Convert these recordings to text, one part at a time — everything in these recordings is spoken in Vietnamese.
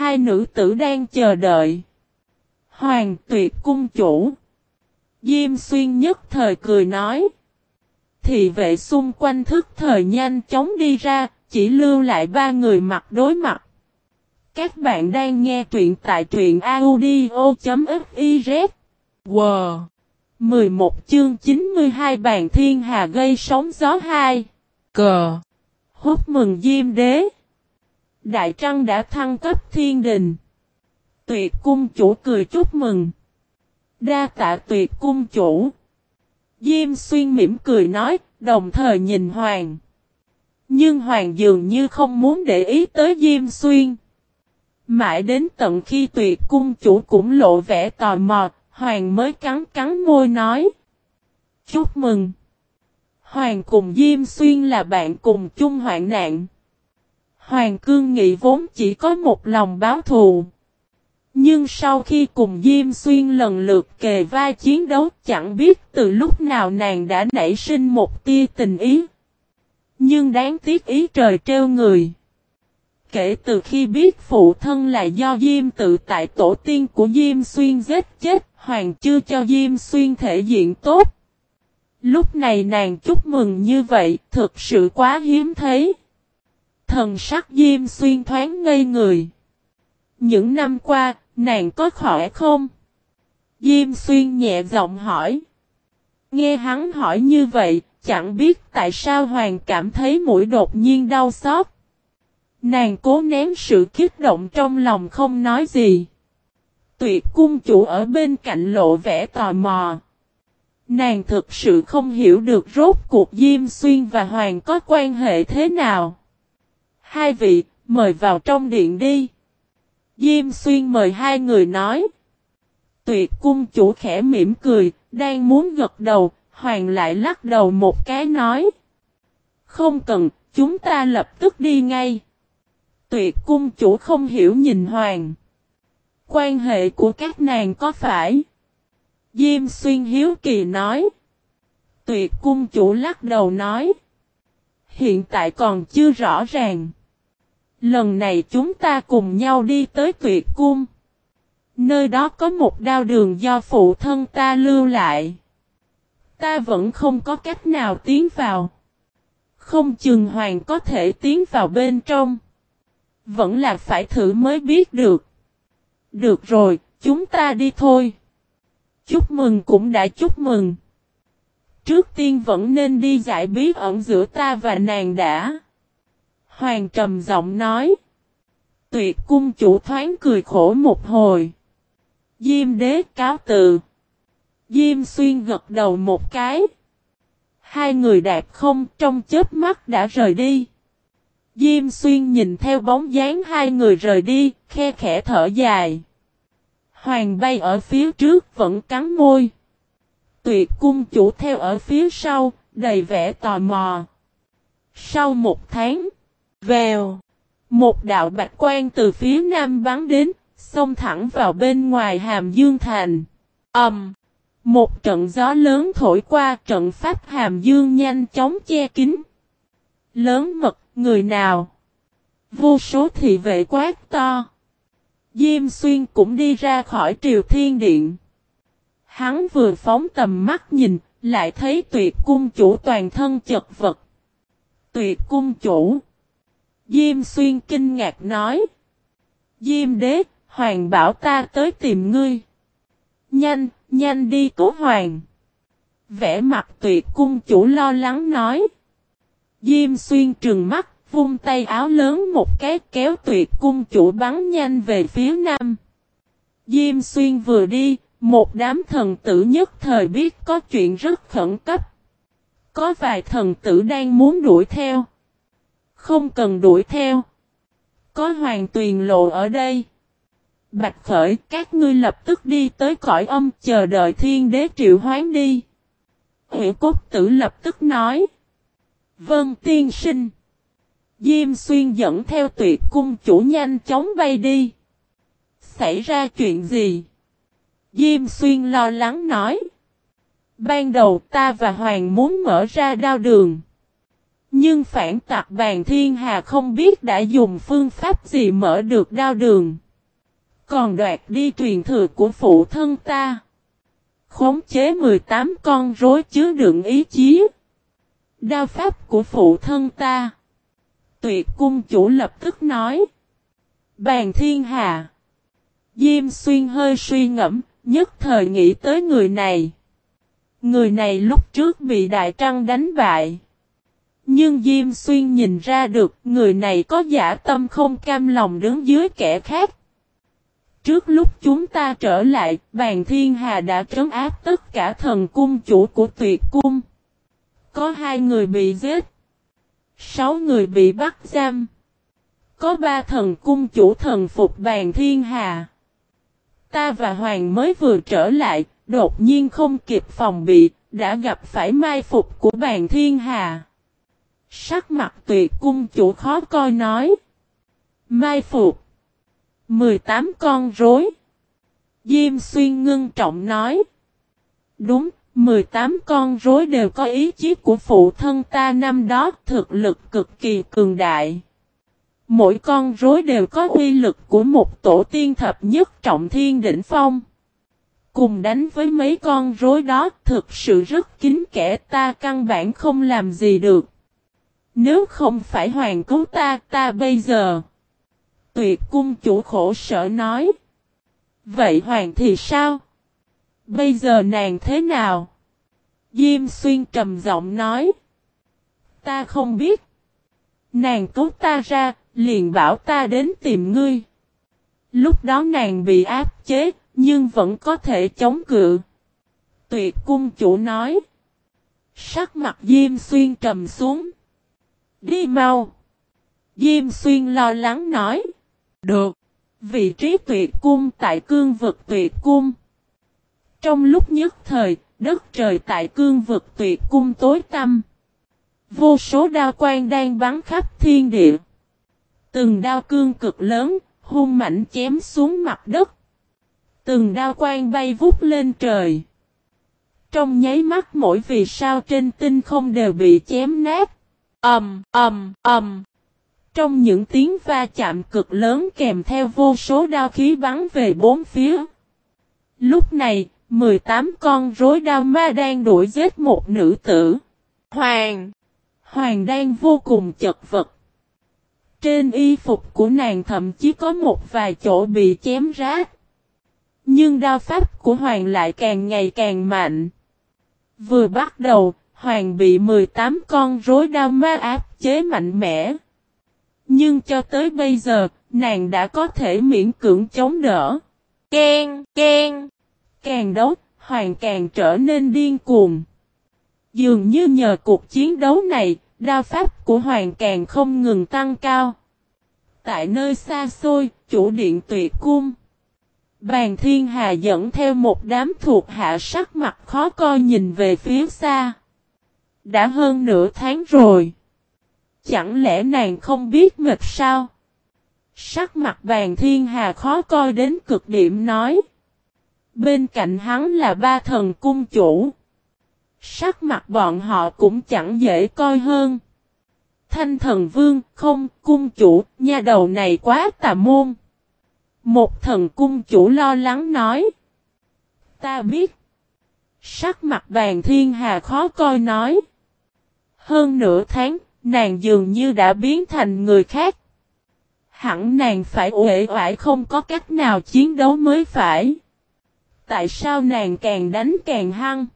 Hai nữ tử đang chờ đợi. Hoàng tuyệt cung chủ. Diêm xuyên nhất thời cười nói. Thị vệ xung quanh thức thời nhanh chóng đi ra, chỉ lưu lại ba người mặt đối mặt. Các bạn đang nghe truyện tại truyện audio.fiz. Wow! 11 chương 92 bàn thiên hà gây sóng gió 2. Cờ! Hút mừng Diêm đế! Đại Trăng đã thăng cấp thiên đình. Tuyệt cung chủ cười chúc mừng. Đa tạ tuyệt cung chủ. Diêm xuyên mỉm cười nói, đồng thời nhìn Hoàng. Nhưng Hoàng dường như không muốn để ý tới Diêm xuyên. Mãi đến tận khi tuyệt cung chủ cũng lộ vẻ tò mò, Hoàng mới cắn cắn môi nói. Chúc mừng. Hoàng cùng Diêm Xuyên là bạn cùng chung hoạn nạn. Hoàng Cương Nghị vốn chỉ có một lòng báo thù. Nhưng sau khi cùng Diêm Xuyên lần lượt kề vai chiến đấu chẳng biết từ lúc nào nàng đã nảy sinh một tia tình ý. Nhưng đáng tiếc ý trời treo người. Kể từ khi biết phụ thân là do Diêm tự tại tổ tiên của Diêm Xuyên giết chết, Hoàng chưa cho Diêm Xuyên thể diện tốt. Lúc này nàng chúc mừng như vậy, thực sự quá hiếm thấy. Thần sắc Diêm Xuyên thoáng ngây người. Những năm qua, nàng có khỏe không? Diêm Xuyên nhẹ giọng hỏi. Nghe hắn hỏi như vậy, chẳng biết tại sao Hoàng cảm thấy mũi đột nhiên đau xót. Nàng cố nén sự kích động trong lòng không nói gì. Tuyệt cung chủ ở bên cạnh lộ vẻ tò mò. Nàng thực sự không hiểu được rốt cuộc Diêm Xuyên và Hoàng có quan hệ thế nào. Hai vị, mời vào trong điện đi. Diêm Xuyên mời hai người nói. Tuyệt cung chủ khẽ mỉm cười, đang muốn gật đầu, Hoàng lại lắc đầu một cái nói. Không cần, chúng ta lập tức đi ngay. Tuyệt cung chủ không hiểu nhìn Hoàng. Quan hệ của các nàng có phải? Diêm xuyên hiếu kỳ nói. Tuyệt cung chủ lắc đầu nói. Hiện tại còn chưa rõ ràng. Lần này chúng ta cùng nhau đi tới tuyệt cung. Nơi đó có một đao đường do phụ thân ta lưu lại. Ta vẫn không có cách nào tiến vào. Không chừng hoàng có thể tiến vào bên trong. Vẫn là phải thử mới biết được. Được rồi, chúng ta đi thôi. Chúc mừng cũng đã chúc mừng. Trước tiên vẫn nên đi giải bí ẩn giữa ta và nàng đã. Hoàng trầm giọng nói. Tuyệt cung chủ thoáng cười khổ một hồi. Diêm đế cáo từ. Diêm xuyên gật đầu một cái. Hai người đạp không trong chớp mắt đã rời đi. Diêm xuyên nhìn theo bóng dáng hai người rời đi, khe khẽ thở dài. Hoàng bay ở phía trước vẫn cắn môi. Tuyệt cung chủ theo ở phía sau, đầy vẻ tò mò. Sau một tháng, vèo, một đạo bạch quan từ phía nam bắn đến, xông thẳng vào bên ngoài hàm dương thành. Ẩm! Um, một trận gió lớn thổi qua trận pháp hàm dương nhanh chóng che kín. Lớn mật, người nào? Vô số thị vệ quát to. Diêm xuyên cũng đi ra khỏi triều thiên điện. Hắn vừa phóng tầm mắt nhìn, lại thấy tuyệt cung chủ toàn thân chật vật. Tuyệt cung chủ. Diêm xuyên kinh ngạc nói. Diêm đế, hoàng bảo ta tới tìm ngươi. Nhanh, nhanh đi cố hoàng. Vẽ mặt tuyệt cung chủ lo lắng nói. Diêm xuyên trừng mắt, vung tay áo lớn một cái kéo tuyệt cung chủ bắn nhanh về phía nam. Diêm xuyên vừa đi, một đám thần tử nhất thời biết có chuyện rất khẩn cấp. Có vài thần tử đang muốn đuổi theo. Không cần đuổi theo. Có hoàng tuyền lộ ở đây. Bạch khởi, các ngươi lập tức đi tới cõi âm chờ đợi thiên đế triệu hoán đi. Huyện cốt tử lập tức nói. Vâng tiên sinh. Diêm xuyên dẫn theo tuyệt cung chủ nhanh chóng bay đi. Xảy ra chuyện gì? Diêm xuyên lo lắng nói. Ban đầu ta và Hoàng muốn mở ra đao đường. Nhưng phản tặc bàn thiên hà không biết đã dùng phương pháp gì mở được đao đường. Còn đoạt đi truyền thừa của phụ thân ta. Khống chế 18 con rối chứa đựng ý chí. Đao pháp của phụ thân ta. Tuyệt cung chủ lập tức nói. Bàn thiên hà. Diêm xuyên hơi suy ngẫm, nhất thời nghĩ tới người này. Người này lúc trước bị Đại Trăng đánh bại. Nhưng Diêm Xuyên nhìn ra được người này có giả tâm không cam lòng đứng dưới kẻ khác. Trước lúc chúng ta trở lại, bàn thiên hà đã trấn áp tất cả thần cung chủ của tuyệt cung. Có hai người bị giết. Sáu người bị bắt giam. Có ba thần cung chủ thần phục bàn thiên hà. Ta và Hoàng mới vừa trở lại, đột nhiên không kịp phòng bị, đã gặp phải mai phục của bàn thiên hà. Sắc mặt tùy cung chủ khó coi nói. Mai phục. 18 con rối. Diêm xuyên ngưng trọng nói. Đúng, 18 con rối đều có ý chí của phụ thân ta năm đó thực lực cực kỳ cường đại. Mỗi con rối đều có uy lực của một tổ tiên thập nhất trọng thiên đỉnh phong. Cùng đánh với mấy con rối đó thực sự rất kín kẻ ta căn bản không làm gì được. Nếu không phải hoàng cứu ta, ta bây giờ. Tuyệt cung chủ khổ sở nói. Vậy hoàng thì sao? Bây giờ nàng thế nào? Diêm xuyên trầm giọng nói. Ta không biết. Nàng cứu ta ra, liền bảo ta đến tìm ngươi. Lúc đó nàng bị áp chế, nhưng vẫn có thể chống cự. Tuyệt cung chủ nói. Sắc mặt Diêm Xuyên trầm xuống. Đi mau. Diêm Xuyên lo lắng nói. Được. Vị trí tuyệt cung tại cương vực tuyệt cung. Trong lúc nhất thời, đất trời tại cương vực tuyệt cung tối tăm. Vô số đao quang đang bắn khắp thiên địa. Từng đao cương cực lớn, hung mạnh chém xuống mặt đất. Từng đao quang bay vút lên trời. Trong nháy mắt mỗi vì sao trên tinh không đều bị chém nát. Ầm, ầm, ầm. Trong những tiếng va chạm cực lớn kèm theo vô số đao khí bắn về bốn phía. Lúc này, 18 con rối đao ma đang đuổi giết một nữ tử. Hoàng! Hoàng đang vô cùng chật vật. Trên y phục của nàng thậm chí có một vài chỗ bị chém rát. Nhưng đao pháp của Hoàng lại càng ngày càng mạnh. Vừa bắt đầu, Hoàng bị 18 con rối đao ma áp chế mạnh mẽ. Nhưng cho tới bây giờ, nàng đã có thể miễn cưỡng chống đỡ. Ken, ken. Càng đấu, Hoàng càng trở nên điên cuồng. Dường như nhờ cuộc chiến đấu này, đao pháp của Hoàng càng không ngừng tăng cao. Tại nơi xa xôi, chủ điện tuyệt cung. Bàn thiên hà dẫn theo một đám thuộc hạ sắc mặt khó coi nhìn về phía xa. Đã hơn nửa tháng rồi. Chẳng lẽ nàng không biết mệt sao? Sắc mặt bàn thiên hà khó coi đến cực điểm nói. Bên cạnh hắn là ba thần cung chủ. Sắc mặt bọn họ cũng chẳng dễ coi hơn. Thanh thần vương, không, cung chủ, nha đầu này quá tà môn. Một thần cung chủ lo lắng nói. Ta biết. Sắc mặt bàn thiên hà khó coi nói. Hơn nửa tháng, nàng dường như đã biến thành người khác. Hẳn nàng phải uể oải không có cách nào chiến đấu mới phải. Tại sao nàng càng đánh càng hăng?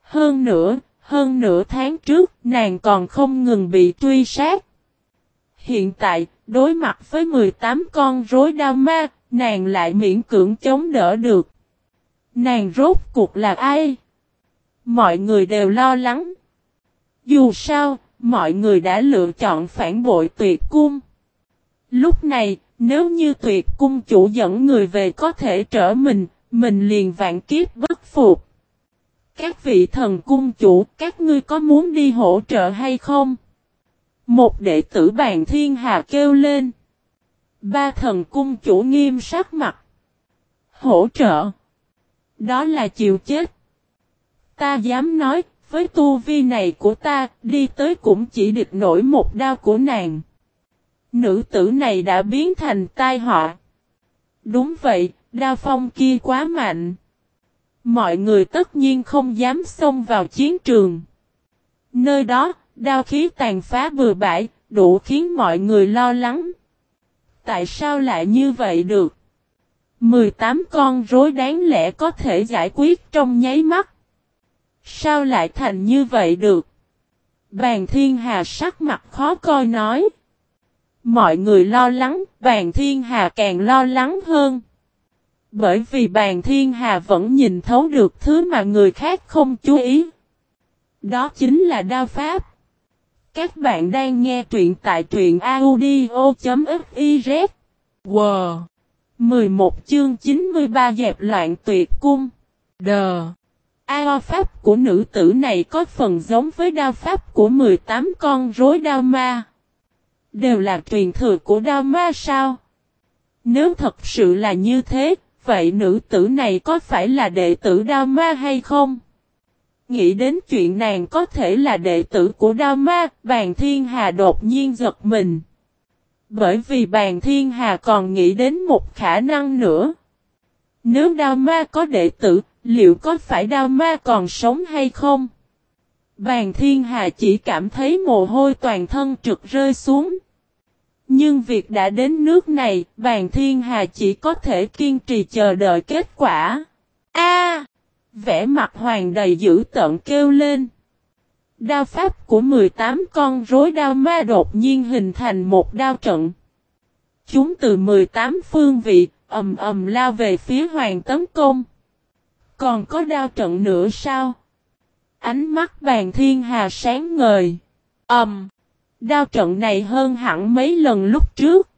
Hơn nữa, hơn nửa tháng trước, nàng còn không ngừng bị truy sát. Hiện tại, đối mặt với 18 con rối đau ma, nàng lại miễn cưỡng chống đỡ được. Nàng rốt cuộc là ai? Mọi người đều lo lắng. Dù sao, mọi người đã lựa chọn phản bội tuyệt cung. Lúc này, nếu như tuyệt cung chủ dẫn người về có thể trở mình, mình liền vạn kiếp bất phục. Các vị thần cung chủ, các ngươi có muốn đi hỗ trợ hay không? Một đệ tử bàn thiên hà kêu lên. Ba thần cung chủ nghiêm sắc mặt. Hỗ trợ. Đó là chịu chết. Ta dám nói, với tu vi này của ta, đi tới cũng chỉ địch nổi một đao của nàng. Nữ tử này đã biến thành tai họa. Đúng vậy, đao phong kia quá mạnh. Mọi người tất nhiên không dám xông vào chiến trường. Nơi đó, đao khí tàn phá bừa bãi, đủ khiến mọi người lo lắng. Tại sao lại như vậy được? 18 con rối đáng lẽ có thể giải quyết trong nháy mắt. Sao lại thành như vậy được? Bàn thiên hà sắc mặt khó coi nói. Mọi người lo lắng, bàn thiên hà càng lo lắng hơn. Bởi vì bàn thiên hà vẫn nhìn thấu được thứ mà người khác không chú ý. Đó chính là đao pháp. Các bạn đang nghe truyện tại truyện audio.fiz. Wow! 11 chương 93 dẹp loạn tuyệt cung. Đờ! Ao pháp của nữ tử này có phần giống với đao pháp của 18 con rối đao ma. Đều là truyền thừa của đao ma sao? Nếu thật sự là như thế, vậy nữ tử này có phải là đệ tử đao ma hay không? Nghĩ đến chuyện nàng có thể là đệ tử của đao ma, bàn thiên hà đột nhiên giật mình. Bởi vì bàn thiên hà còn nghĩ đến một khả năng nữa. Nếu đao ma có đệ tử, liệu có phải đao ma còn sống hay không? Bàn thiên hà chỉ cảm thấy mồ hôi toàn thân trực rơi xuống. Nhưng việc đã đến nước này, bàn thiên hà chỉ có thể kiên trì chờ đợi kết quả. A! Vẽ mặt hoàng đầy dữ tợn kêu lên. Đao pháp của 18 con rối đao ma đột nhiên hình thành một đao trận. Chúng từ 18 phương vị, ầm ầm lao về phía hoàng tấn công. Còn có đao trận nữa sao? Ánh mắt bàn thiên hà sáng ngời. Ầm! Đao trận này hơn hẳn mấy lần lúc trước.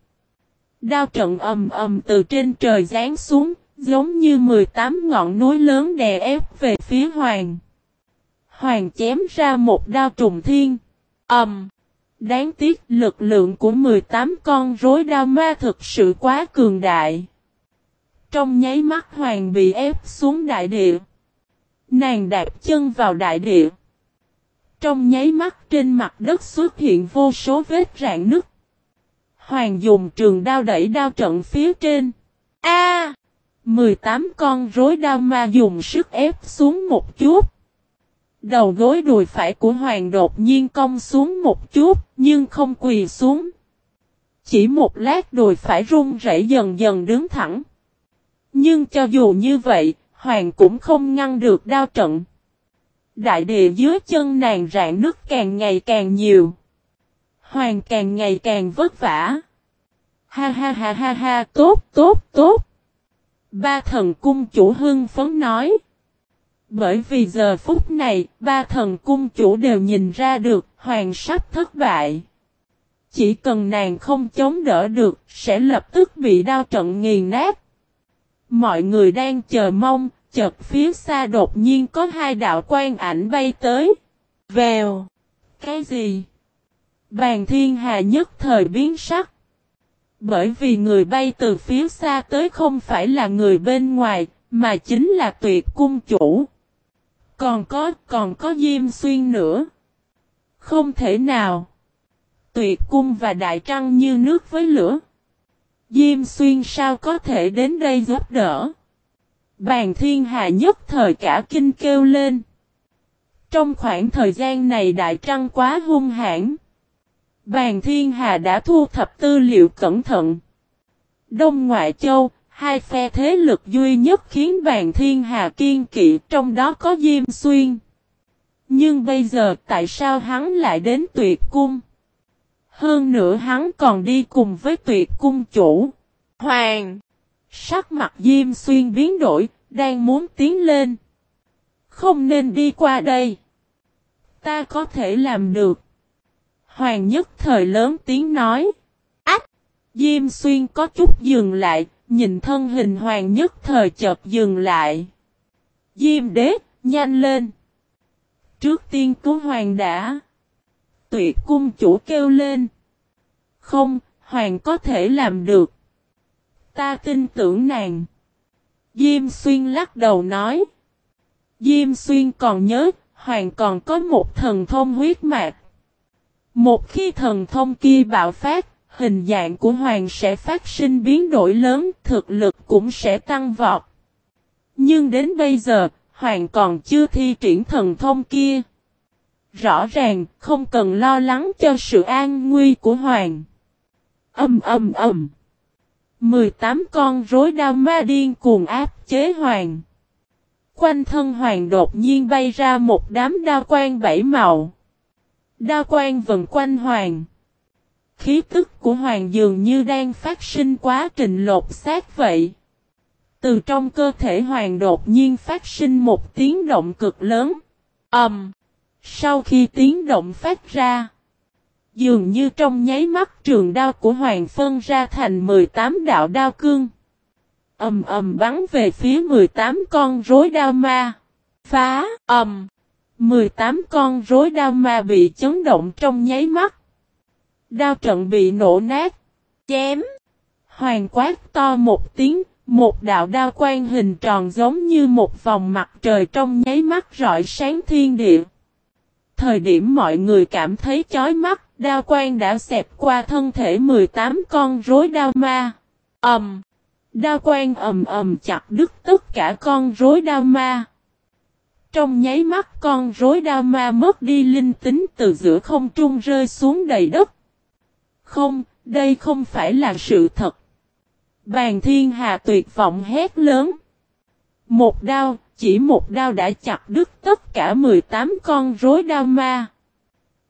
Đao trận ầm ầm từ trên trời giáng xuống, giống như 18 ngọn núi lớn đè ép về phía hoàng. Hoàng chém ra một đao trùng thiên. Ầm! Đáng tiếc lực lượng của 18 con rối đao ma thực sự quá cường đại. Trong nháy mắt hoàng bị ép xuống đại địa. Nàng đạp chân vào đại địa. Trong nháy mắt trên mặt đất xuất hiện vô số vết rạn nứt. Hoàng dùng trường đao đẩy đao trận phía trên. A! 18 con rối đao ma dùng sức ép xuống một chút. Đầu gối đùi phải của Hoàng đột nhiên cong xuống một chút, nhưng không quỳ xuống. Chỉ một lát đùi phải run rẩy dần dần đứng thẳng. Nhưng cho dù như vậy, Hoàng cũng không ngăn được đao trận. Đại địa dưới chân nàng rạn nứt càng ngày càng nhiều. Hoàng càng ngày càng vất vả. Ha ha ha ha ha, tốt, tốt, tốt. Ba thần cung chủ hưng phấn nói. Bởi vì giờ phút này, ba thần cung chủ đều nhìn ra được, hoàng sắp thất bại. Chỉ cần nàng không chống đỡ được, sẽ lập tức bị đao trận nghiền nát. Mọi người đang chờ mong, chợt phía xa đột nhiên có hai đạo quan ảnh bay tới. Vèo! Cái gì? Bàn thiên hà nhất thời biến sắc. Bởi vì người bay từ phía xa tới không phải là người bên ngoài, mà chính là tuyệt cung chủ. Còn có, còn có Diêm Xuyên nữa. Không thể nào. Tuyệt cung và Đại Trăng như nước với lửa. Diêm Xuyên sao có thể đến đây giúp đỡ. Bàn thiên hà nhất thời cả kinh kêu lên. Trong khoảng thời gian này Đại Trăng quá hung hãn. Bàn thiên hà đã thu thập tư liệu cẩn thận. Đông Ngoại Châu, hai phe thế lực duy nhất khiến bàn thiên hà kiên kỵ trong đó có Diêm Xuyên. Nhưng bây giờ tại sao hắn lại đến tuyệt cung? Hơn nữa hắn còn đi cùng với tuyệt cung chủ. Hoàng! Sắc mặt Diêm Xuyên biến đổi, đang muốn tiến lên. Không nên đi qua đây. Ta có thể làm được. Hoàng nhất thời lớn tiếng nói. Ách! Diêm Xuyên có chút dừng lại, nhìn thân hình hoàng nhất thời chợt dừng lại. Diêm đế, nhanh lên! Trước tiên cứu hoàng đã. Tuyệt cung chủ kêu lên. Không, hoàng có thể làm được. Ta tin tưởng nàng. Diêm xuyên lắc đầu nói. Diêm xuyên còn nhớ, hoàng còn có một thần thông huyết mạch. Một khi thần thông kia bạo phát, hình dạng của hoàng sẽ phát sinh biến đổi lớn, thực lực cũng sẽ tăng vọt. Nhưng đến bây giờ, hoàng còn chưa thi triển thần thông kia. Rõ ràng, không cần lo lắng cho sự an nguy của hoàng. Âm âm âm. 18 con rối đao ma điên cuồng áp chế hoàng. Quanh thân hoàng đột nhiên bay ra một đám đao quang bảy màu. Đao quang vần quanh hoàng. Khí tức của hoàng dường như đang phát sinh quá trình lột xác vậy. Từ trong cơ thể hoàng đột nhiên phát sinh một tiếng động cực lớn. Ầm. Um, sau khi tiếng động phát ra. Dường như trong nháy mắt trường đao của hoàng phân ra thành 18 đạo đao cương. Ầm ầm bắn về phía 18 con rối đao ma. Phá, ầm. 18 con rối đao ma bị chấn động trong nháy mắt. Đao trận bị nổ nát. Chém. Hoàng quát to một tiếng, một đạo đao quang hình tròn giống như một vòng mặt trời trong nháy mắt rọi sáng thiên địa. Thời điểm mọi người cảm thấy chói mắt, đao quang đã xẹp qua thân thể 18 con rối đao ma. Ầm. Um, đao quang ầm ầm chặt đứt tất cả con rối đao ma. Trong nháy mắt con rối đao ma mất đi linh tính từ giữa không trung rơi xuống đầy đất. Không, đây không phải là sự thật. Bàn thiên hà tuyệt vọng hét lớn. Một đao, chỉ một đao đã chặt đứt tất cả 18 con rối đao ma.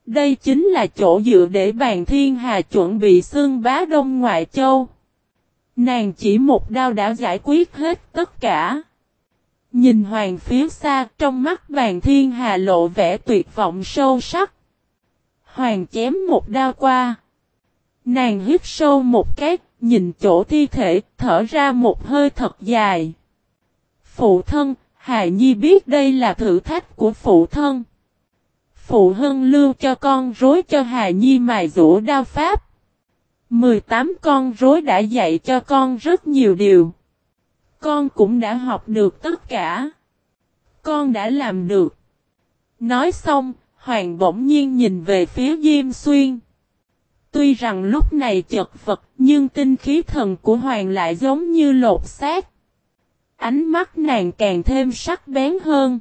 Đây chính là chỗ dựa để bàn thiên hà chuẩn bị xương bá đông ngoại châu. Nàng chỉ một đao đã giải quyết hết tất cả. Nhìn hoàng phía xa trong mắt bàn thiên hà lộ vẻ tuyệt vọng sâu sắc. Hoàng chém một đao qua. Nàng hít sâu một cái, nhìn chỗ thi thể, thở ra một hơi thật dài. Phụ thân, Hà Nhi biết đây là thử thách của phụ thân. Phụ hân lưu cho con rối cho Hà Nhi mài rũ đao pháp. 18 con rối đã dạy cho con rất nhiều điều. Con cũng đã học được tất cả. Con đã làm được. Nói xong, Hoàng bỗng nhiên nhìn về phía Diêm Xuyên. Tuy rằng lúc này chật vật, nhưng tinh khí thần của Hoàng lại giống như lột xác. Ánh mắt nàng càng thêm sắc bén hơn.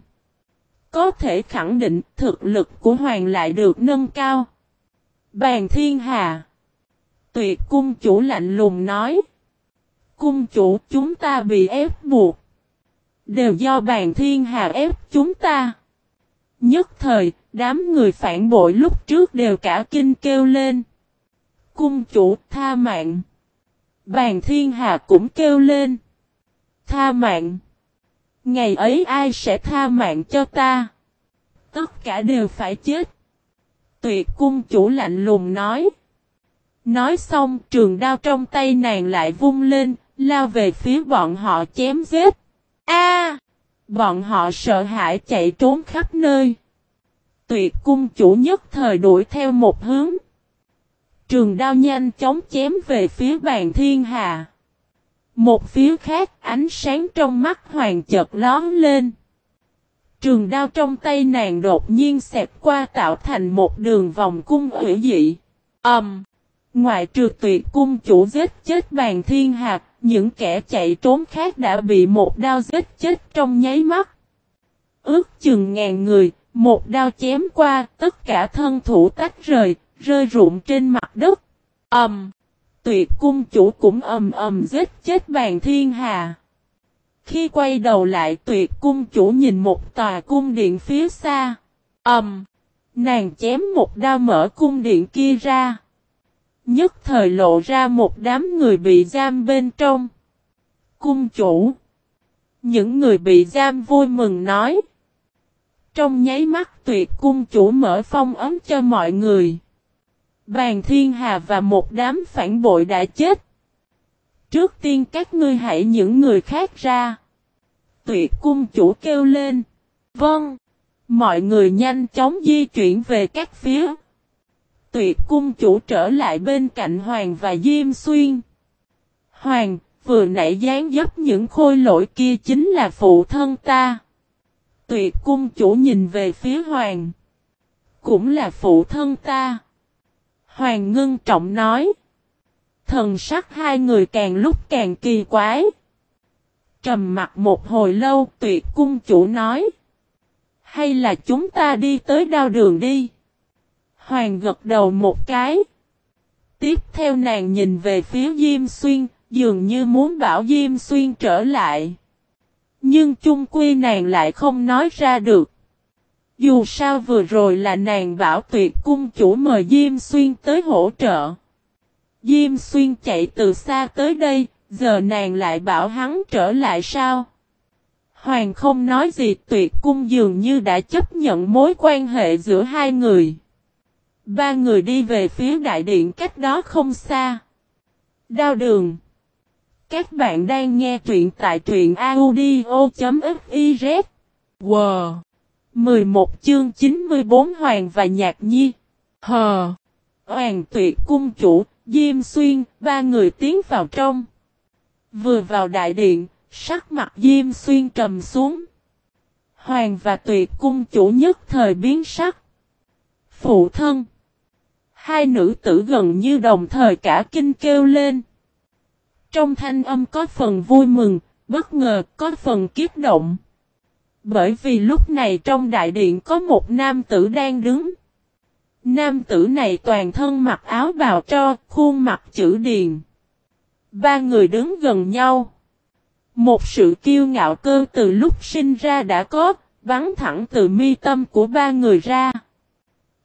Có thể khẳng định thực lực của Hoàng lại được nâng cao. Bàn thiên hà. Tuyệt cung chủ lạnh lùng nói. Cung chủ chúng ta bị ép buộc. Đều do bàn thiên hà ép chúng ta. Nhất thời, đám người phản bội lúc trước đều cả kinh kêu lên. Cung chủ tha mạng. Bàn thiên hà cũng kêu lên. Tha mạng. Ngày ấy ai sẽ tha mạng cho ta? Tất cả đều phải chết. Tuyệt cung chủ lạnh lùng nói. Nói xong trường đao trong tay nàng lại vung lên, lao về phía bọn họ chém giết. A! bọn họ sợ hãi chạy trốn khắp nơi. Tuyệt cung chủ nhất thời đuổi theo một hướng. Trường đao nhanh chóng chém về phía bàn thiên hà. Một phía khác ánh sáng trong mắt hoàng chợt lón lên. Trường đao trong tay nàng đột nhiên xẹp qua tạo thành một đường vòng cung hủy dị. Ẩm. Um, ngoại trừ tuyệt cung chủ giết chết bàn thiên hạt, những kẻ chạy trốn khác đã bị một đao giết chết trong nháy mắt. Ước chừng ngàn người, một đao chém qua, tất cả thân thủ tách rời, rơi rụng trên mặt đất. Ẩm. Um, tuyệt cung chủ cũng ầm ầm giết chết bàn thiên hà. Khi quay đầu lại, tuyệt cung chủ nhìn một tòa cung điện phía xa. Ẩm. Nàng chém một đao mở cung điện kia ra. Nhất thời lộ ra một đám người bị giam bên trong. Cung chủ. Những người bị giam vui mừng nói. Trong nháy mắt, tuyệt cung chủ mở phong ấm cho mọi người. Bàn thiên hà và một đám phản bội đã chết. Trước tiên các ngươi hãy những người khác ra. Tuyệt cung chủ kêu lên. Vâng. Mọi người nhanh chóng di chuyển về các phía. Tuyệt cung chủ trở lại bên cạnh Hoàng và Diêm Xuyên. Hoàng, vừa nãy dán dấp những khôi lỗi kia chính là phụ thân ta. Tuyệt cung chủ nhìn về phía Hoàng. Cũng là phụ thân ta. Hoàng ngưng trọng nói. Thần sắc hai người càng lúc càng kỳ quái. Trầm mặt một hồi lâu tuyệt cung chủ nói. Hay là chúng ta đi tới đao đường đi. Hoàng gật đầu một cái. Tiếp theo nàng nhìn về phía Diêm Xuyên, dường như muốn bảo Diêm Xuyên trở lại. Nhưng chung quy nàng lại không nói ra được. Dù sao vừa rồi là nàng bảo tuyệt cung chủ mời Diêm Xuyên tới hỗ trợ. Diêm Xuyên chạy từ xa tới đây, giờ nàng lại bảo hắn trở lại sao? Hoàng không nói gì tuyệt cung dường như đã chấp nhận mối quan hệ giữa hai người. Ba người đi về phía đại điện cách đó không xa. Đao đường. Các bạn đang nghe truyện tại truyện audio.fif. Wow. 11 chương 94 Hoàng và Nhạc Nhi. Hờ. Hoàng tuyệt cung chủ, Diêm Xuyên, ba người tiến vào trong. Vừa vào đại điện, sắc mặt Diêm Xuyên trầm xuống. Hoàng và tuyệt cung chủ nhất thời biến sắc. Phụ thân. Hai nữ tử gần như đồng thời cả kinh kêu lên. Trong thanh âm có phần vui mừng, bất ngờ có phần kiếp động. Bởi vì lúc này trong đại điện có một nam tử đang đứng. Nam tử này toàn thân mặc áo bào cho, khuôn mặt chữ điền. Ba người đứng gần nhau. Một sự kiêu ngạo cơ từ lúc sinh ra đã có, bắn thẳng từ mi tâm của ba người ra.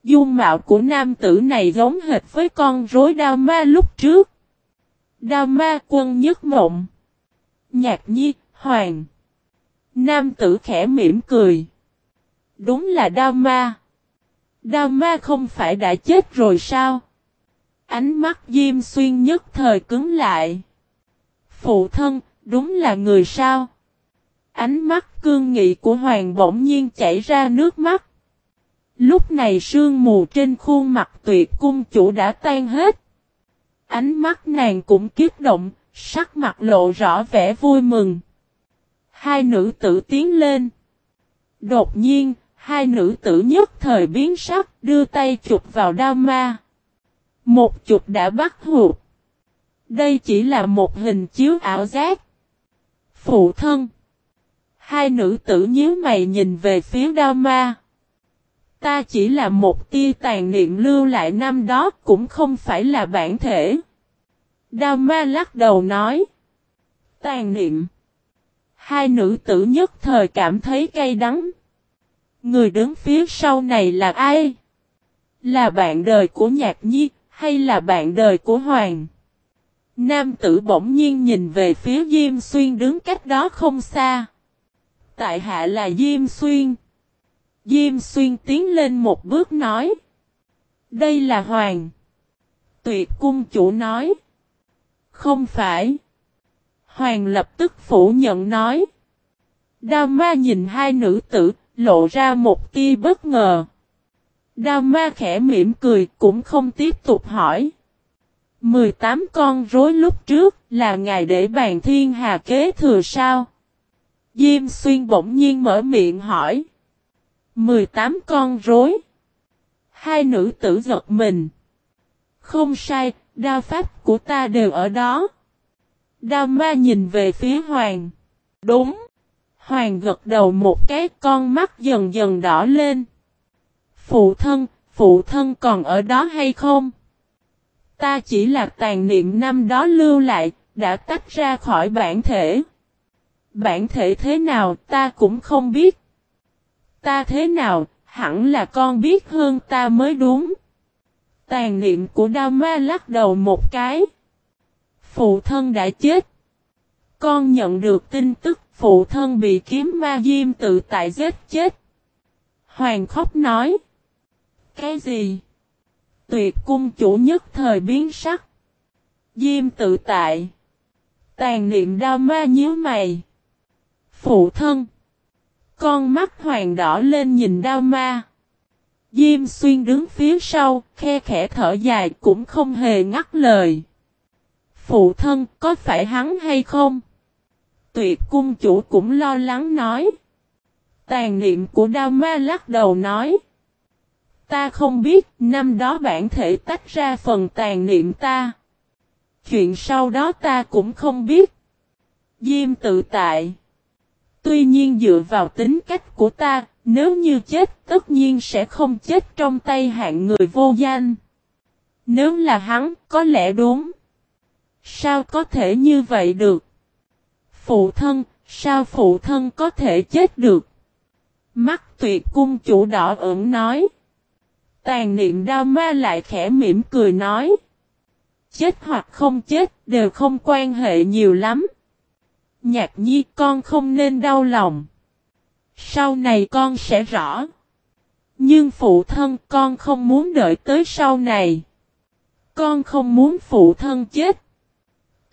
Dung mạo của nam tử này giống hệt với con rối đao ma lúc trước. Đao ma quân nhất mộng. Nhạc nhi, hoàng. Nam tử khẽ mỉm cười. Đúng là đao ma. Đao ma không phải đã chết rồi sao? Ánh mắt Diêm Xuyên nhất thời cứng lại. Phụ thân, đúng là người sao? Ánh mắt cương nghị của Hoàng bỗng nhiên chảy ra nước mắt. Lúc này sương mù trên khuôn mặt tuyệt cung chủ đã tan hết. Ánh mắt nàng cũng kiếp động, sắc mặt lộ rõ vẻ vui mừng. Hai nữ tử tiến lên. Đột nhiên, hai nữ tử nhất thời biến sắc đưa tay chụp vào đao ma. Một chụp đã bắt hụt. Đây chỉ là một hình chiếu ảo giác. Phụ thân. Hai nữ tử nhíu mày nhìn về phía đao ma. Ta chỉ là một tia tàn niệm lưu lại năm đó cũng không phải là bản thể. Đao ma lắc đầu nói. Tàn niệm. Hai nữ tử nhất thời cảm thấy cay đắng. Người đứng phía sau này là ai? Là bạn đời của nhạc nhi, hay là bạn đời của Hoàng? Nam tử bỗng nhiên nhìn về phía Diêm Xuyên đứng cách đó không xa. Tại hạ là Diêm Xuyên. Diêm Xuyên tiến lên một bước nói. Đây là Hoàng. Tuyệt cung chủ nói. Không phải. Hoàng lập tức phủ nhận nói. Đao ma nhìn hai nữ tử, lộ ra một tia bất ngờ. Đao ma khẽ mỉm cười cũng không tiếp tục hỏi. 18 con rối lúc trước là ngài để bàn thiên hà kế thừa sao? Diêm xuyên bỗng nhiên mở miệng hỏi. 18 con rối. Hai nữ tử giật mình. Không sai, đao pháp của ta đều ở đó. Đao ma nhìn về phía hoàng. Đúng. Hoàng gật đầu một cái con mắt dần dần đỏ lên. Phụ thân, phụ thân còn ở đó hay không? Ta chỉ là tàn niệm năm đó lưu lại, đã tách ra khỏi bản thể. Bản thể thế nào ta cũng không biết. Ta thế nào, hẳn là con biết hơn ta mới đúng. Tàn niệm của đao ma lắc đầu một cái. Phụ thân đã chết. Con nhận được tin tức phụ thân bị kiếm ma diêm tự tại giết chết. Hoàng khóc nói. Cái gì? Tuyệt cung chủ nhất thời biến sắc. Diêm tự tại. Tàn niệm đau ma nhíu mày. Phụ thân. Con mắt hoàng đỏ lên nhìn đau ma. Diêm xuyên đứng phía sau, khe khẽ thở dài cũng không hề ngắt lời. Phụ thân có phải hắn hay không? Tuyệt cung chủ cũng lo lắng nói. Tàn niệm của đao ma lắc đầu nói. Ta không biết năm đó bản thể tách ra phần tàn niệm ta. Chuyện sau đó ta cũng không biết. Diêm tự tại. Tuy nhiên dựa vào tính cách của ta, nếu như chết tất nhiên sẽ không chết trong tay hạng người vô danh. Nếu là hắn, có lẽ đúng. Sao có thể như vậy được? Phụ thân, sao phụ thân có thể chết được? Mắt tuyệt cung chủ đỏ ửng nói. Tàn niệm đao ma lại khẽ mỉm cười nói. Chết hoặc không chết đều không quan hệ nhiều lắm. Nhạc nhi con không nên đau lòng. Sau này con sẽ rõ. Nhưng phụ thân con không muốn đợi tới sau này. Con không muốn phụ thân chết.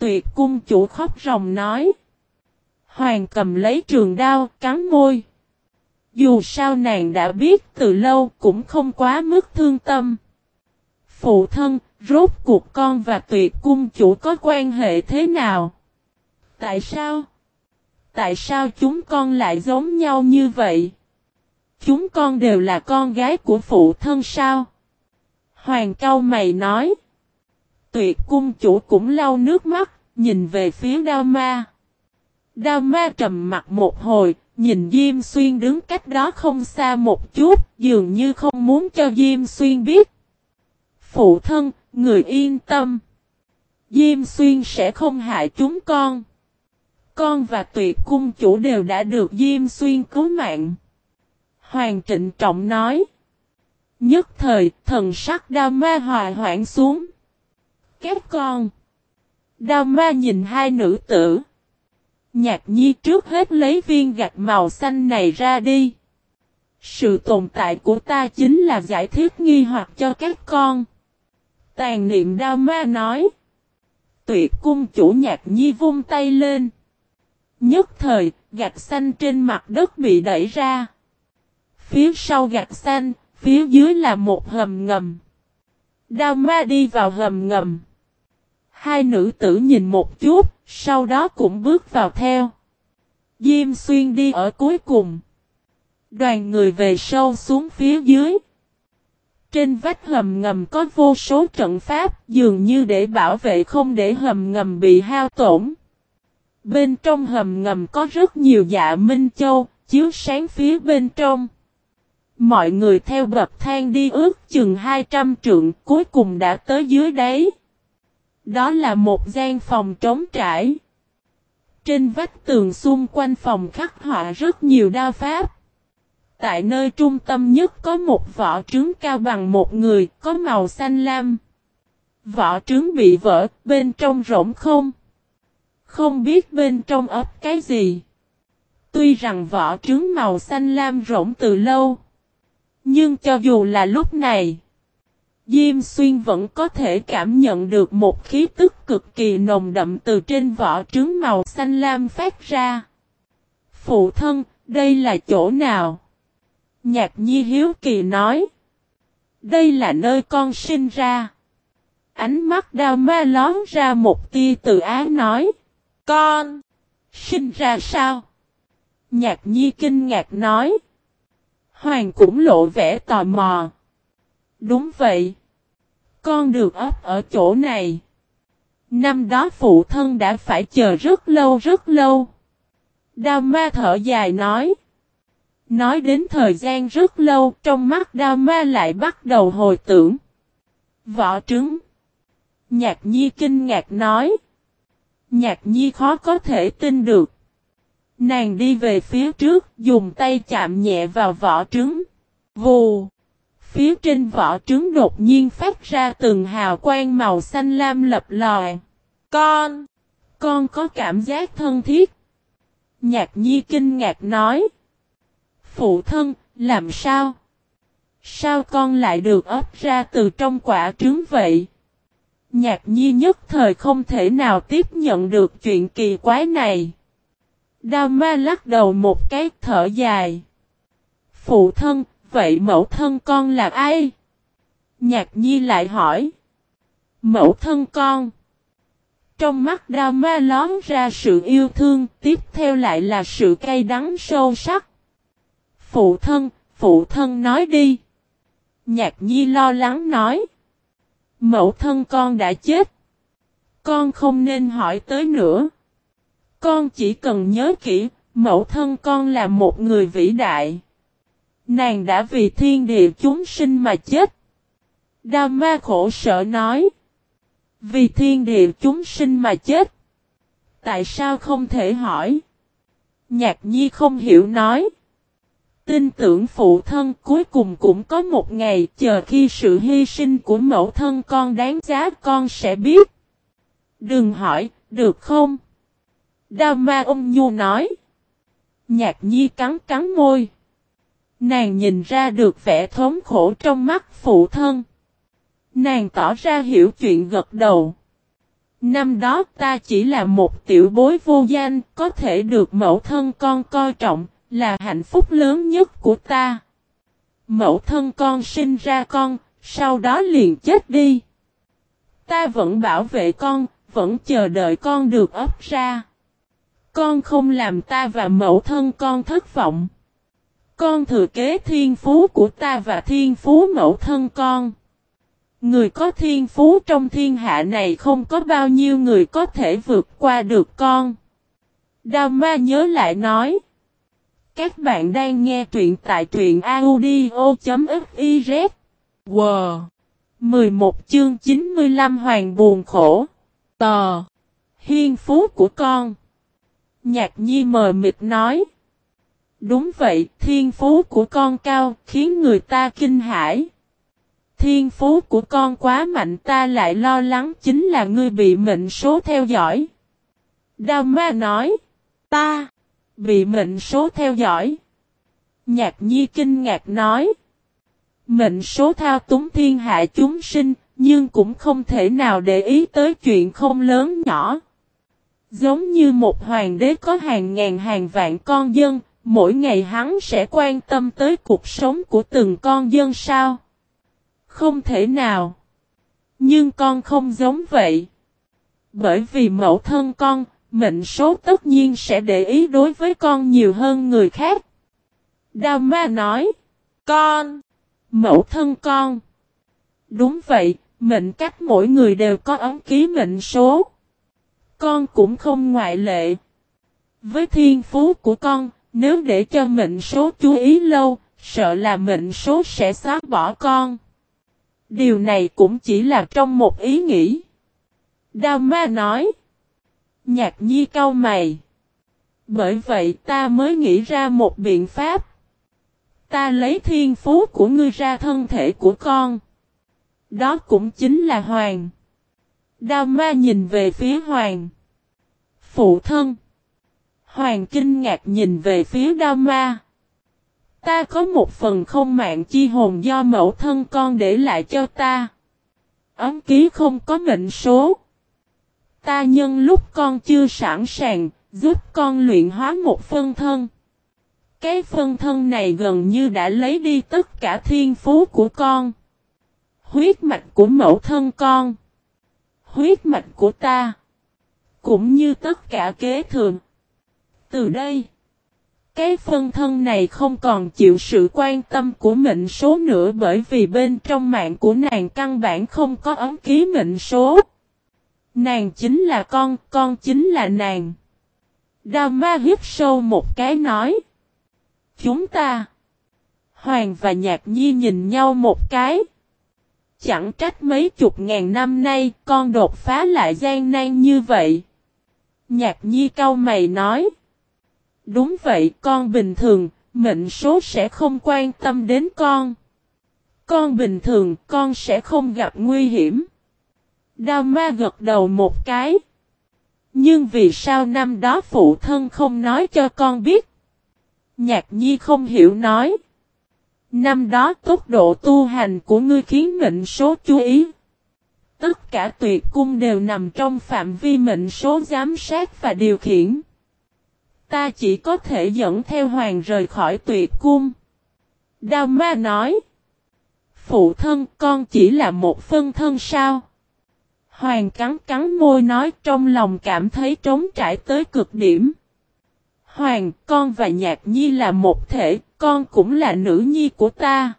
Tuyệt cung chủ khóc ròng nói. Hoàng cầm lấy trường đao cắn môi. Dù sao nàng đã biết từ lâu cũng không quá mức thương tâm. Phụ thân, rốt cuộc con và tuyệt cung chủ có quan hệ thế nào? Tại sao? Tại sao chúng con lại giống nhau như vậy? Chúng con đều là con gái của phụ thân sao? Hoàng cao mày nói. Tuyệt cung chủ cũng lau nước mắt, nhìn về phía đao ma. Đao ma trầm mặt một hồi, nhìn Diêm Xuyên đứng cách đó không xa một chút, dường như không muốn cho Diêm Xuyên biết. Phụ thân, người yên tâm. Diêm Xuyên sẽ không hại chúng con. Con và tuyệt cung chủ đều đã được Diêm Xuyên cứu mạng. Hoàng trịnh trọng nói. Nhất thời, thần sắc đao ma hòa hoãn xuống. Các con. Đao ma nhìn hai nữ tử. Nhạc nhi trước hết lấy viên gạch màu xanh này ra đi. Sự tồn tại của ta chính là giải thích nghi hoặc cho các con. Tàn niệm đao ma nói. Tuyệt cung chủ nhạc nhi vung tay lên. Nhất thời, gạch xanh trên mặt đất bị đẩy ra. Phía sau gạch xanh, phía dưới là một hầm ngầm. Đao ma đi vào hầm ngầm. Hai nữ tử nhìn một chút, sau đó cũng bước vào theo. Diêm xuyên đi ở cuối cùng. Đoàn người về sâu xuống phía dưới. Trên vách hầm ngầm có vô số trận pháp dường như để bảo vệ không để hầm ngầm bị hao tổn. Bên trong hầm ngầm có rất nhiều dạ minh châu, chiếu sáng phía bên trong. Mọi người theo bậc thang đi ước chừng 200 trượng cuối cùng đã tới dưới đáy. Đó là một gian phòng trống trải. Trên vách tường xung quanh phòng khắc họa rất nhiều đao pháp. Tại nơi trung tâm nhất có một vỏ trứng cao bằng một người, có màu xanh lam. Vỏ trứng bị vỡ, bên trong rỗng không. Không biết bên trong ấp cái gì. Tuy rằng vỏ trứng màu xanh lam rỗng từ lâu. Nhưng cho dù là lúc này. Diêm xuyên vẫn có thể cảm nhận được một khí tức cực kỳ nồng đậm từ trên vỏ trứng màu xanh lam phát ra. Phụ thân, đây là chỗ nào? Nhạc nhi hiếu kỳ nói. Đây là nơi con sinh ra. Ánh mắt đao ma lón ra một tia tự ái nói. Con! Sinh ra sao? Nhạc nhi kinh ngạc nói. Hoàng cũng lộ vẻ tò mò. Đúng vậy. Con được ấp ở chỗ này. Năm đó phụ thân đã phải chờ rất lâu rất lâu. Đao ma thở dài nói. Nói đến thời gian rất lâu, trong mắt đao ma lại bắt đầu hồi tưởng. Vỏ trứng. Nhạc nhi kinh ngạc nói. Nhạc nhi khó có thể tin được. Nàng đi về phía trước, dùng tay chạm nhẹ vào vỏ trứng. Vù! Phía trên vỏ trứng đột nhiên phát ra từng hào quang màu xanh lam lập lòi. Con! Con có cảm giác thân thiết. Nhạc nhi kinh ngạc nói. Phụ thân, làm sao? Sao con lại được ấp ra từ trong quả trứng vậy? Nhạc nhi nhất thời không thể nào tiếp nhận được chuyện kỳ quái này. Đao ma lắc đầu một cái thở dài. Phụ thân, vậy mẫu thân con là ai? Nhạc nhi lại hỏi. Mẫu thân con. Trong mắt đao ma lón ra sự yêu thương, tiếp theo lại là sự cay đắng sâu sắc. Phụ thân, phụ thân nói đi. Nhạc nhi lo lắng nói. Mẫu thân con đã chết. Con không nên hỏi tới nữa. Con chỉ cần nhớ kỹ, mẫu thân con là một người vĩ đại. Nàng đã vì thiên địa chúng sinh mà chết. Đao ma khổ sở nói. Vì thiên địa chúng sinh mà chết. Tại sao không thể hỏi? Nhạc nhi không hiểu nói. Tin tưởng phụ thân cuối cùng cũng có một ngày chờ khi sự hy sinh của mẫu thân con đáng giá con sẽ biết. Đừng hỏi, được không? Đao ma ông Nhu nói. Nhạc nhi cắn cắn môi. Nàng nhìn ra được vẻ thống khổ trong mắt phụ thân. Nàng tỏ ra hiểu chuyện gật đầu. Năm đó ta chỉ là một tiểu bối vô danh, có thể được mẫu thân con coi trọng, là hạnh phúc lớn nhất của ta. Mẫu thân con sinh ra con, sau đó liền chết đi. Ta vẫn bảo vệ con, vẫn chờ đợi con được ấp ra. Con không làm ta và mẫu thân con thất vọng. Con thừa kế thiên phú của ta và thiên phú mẫu thân con. Người có thiên phú trong thiên hạ này không có bao nhiêu người có thể vượt qua được con. đào ma nhớ lại nói. Các bạn đang nghe truyện tại truyện audio.fiz. Wow! 11 chương 95 Hoàng buồn khổ. Tò! Hiên phú của con. Nhạc nhi mờ mịt nói. Đúng vậy, thiên phú của con cao, khiến người ta kinh hãi. Thiên phú của con quá mạnh ta lại lo lắng chính là ngươi bị mệnh số theo dõi. Đao ma nói, ta, bị mệnh số theo dõi. Nhạc nhi kinh ngạc nói, mệnh số thao túng thiên hạ chúng sinh, nhưng cũng không thể nào để ý tới chuyện không lớn nhỏ. Giống như một hoàng đế có hàng ngàn hàng vạn con dân, mỗi ngày hắn sẽ quan tâm tới cuộc sống của từng con dân sao? Không thể nào. Nhưng con không giống vậy. Bởi vì mẫu thân con, mệnh số tất nhiên sẽ để ý đối với con nhiều hơn người khác. Đào ma nói, con, mẫu thân con. Đúng vậy, mệnh cách mỗi người đều có ấn ký mệnh số. Con cũng không ngoại lệ. Với thiên phú của con, nếu để cho mệnh số chú ý lâu, sợ là mệnh số sẽ xóa bỏ con. Điều này cũng chỉ là trong một ý nghĩ. Đao ma nói. Nhạc nhi cau mày. Bởi vậy ta mới nghĩ ra một biện pháp. Ta lấy thiên phú của ngươi ra thân thể của con. Đó cũng chính là Hoàng. Đao ma nhìn về phía Hoàng. Phụ thân. Hoàng kinh ngạc nhìn về phía đao ma. Ta có một phần không mạng chi hồn do mẫu thân con để lại cho ta. Ấn ký không có mệnh số. Ta nhân lúc con chưa sẵn sàng, giúp con luyện hóa một phân thân. Cái phân thân này gần như đã lấy đi tất cả thiên phú của con. Huyết mạch của mẫu thân con. Huyết mạch của ta. Cũng như tất cả kế thường. Từ đây, cái phân thân này không còn chịu sự quan tâm của mệnh số nữa bởi vì bên trong mạng của nàng căn bản không có ấn ký mệnh số. Nàng chính là con, con chính là nàng. Đao ma hít sâu một cái nói. Chúng ta. Hoàng và Nhạc Nhi nhìn nhau một cái. Chẳng trách mấy chục ngàn năm nay con đột phá lại gian nan như vậy. Nhạc Nhi cau mày nói. Đúng vậy con bình thường, mệnh số sẽ không quan tâm đến con. Con bình thường con sẽ không gặp nguy hiểm. Đao ma gật đầu một cái. Nhưng vì sao năm đó phụ thân không nói cho con biết? Nhạc nhi không hiểu nói. Năm đó tốc độ tu hành của ngươi khiến mệnh số chú ý. Tất cả tuyệt cung đều nằm trong phạm vi mệnh số giám sát và điều khiển. Ta chỉ có thể dẫn theo hoàng rời khỏi tuyệt cung. Đao ma nói. Phụ thân con chỉ là một phân thân sao? Hoàng cắn cắn môi nói trong lòng cảm thấy trống trải tới cực điểm. Hoàng, con và Nhạc Nhi là một thể, con cũng là nữ nhi của ta.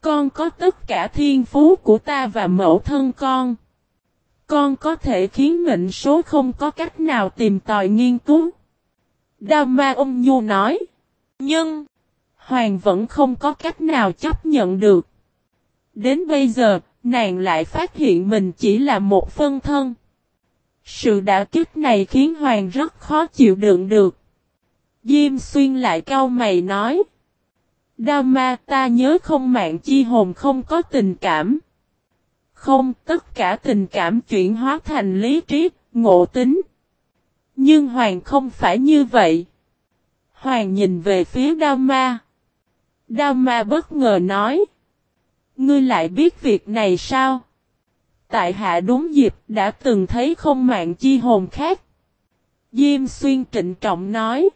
Con có tất cả thiên phú của ta và mẫu thân con. Con có thể khiến mệnh số không có cách nào tìm tòi nghiên cứu. Đao ma ông Nhu nói. Nhưng, Hoàng vẫn không có cách nào chấp nhận được. Đến bây giờ, nàng lại phát hiện mình chỉ là một phân thân. Sự đả kích này khiến Hoàng rất khó chịu đựng được. Diêm xuyên lại cao mày nói. Đao ma ta nhớ không mạng chi hồn không có tình cảm. Không, tất cả tình cảm chuyển hóa thành lý trí, ngộ tính. Nhưng Hoàng không phải như vậy. Hoàng nhìn về phía Đao Ma. Đao Ma bất ngờ nói. Ngươi lại biết việc này sao? Tại hạ đúng dịp đã từng thấy không mạng chi hồn khác. Diêm xuyên trịnh trọng nói.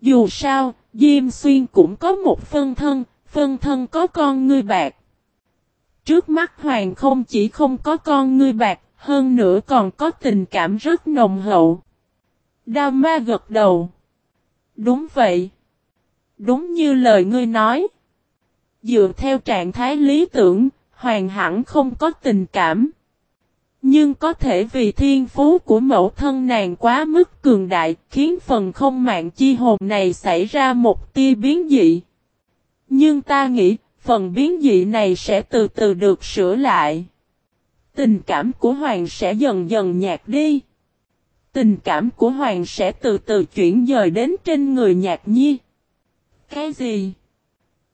Dù sao, Diêm xuyên cũng có một phân thân, phân thân có con ngươi bạc. Trước mắt hoàng không chỉ không có con ngươi bạc, hơn nữa còn có tình cảm rất nồng hậu. Đao ma gật đầu. Đúng vậy. Đúng như lời ngươi nói. Dựa theo trạng thái lý tưởng, hoàng hẳn không có tình cảm. Nhưng có thể vì thiên phú của mẫu thân nàng quá mức cường đại, khiến phần không mạng chi hồn này xảy ra một tia biến dị. Nhưng ta nghĩ, phần biến dị này sẽ từ từ được sửa lại. Tình cảm của Hoàng sẽ dần dần nhạt đi. Tình cảm của Hoàng sẽ từ từ chuyển dời đến trên người nhạc nhi. Cái gì?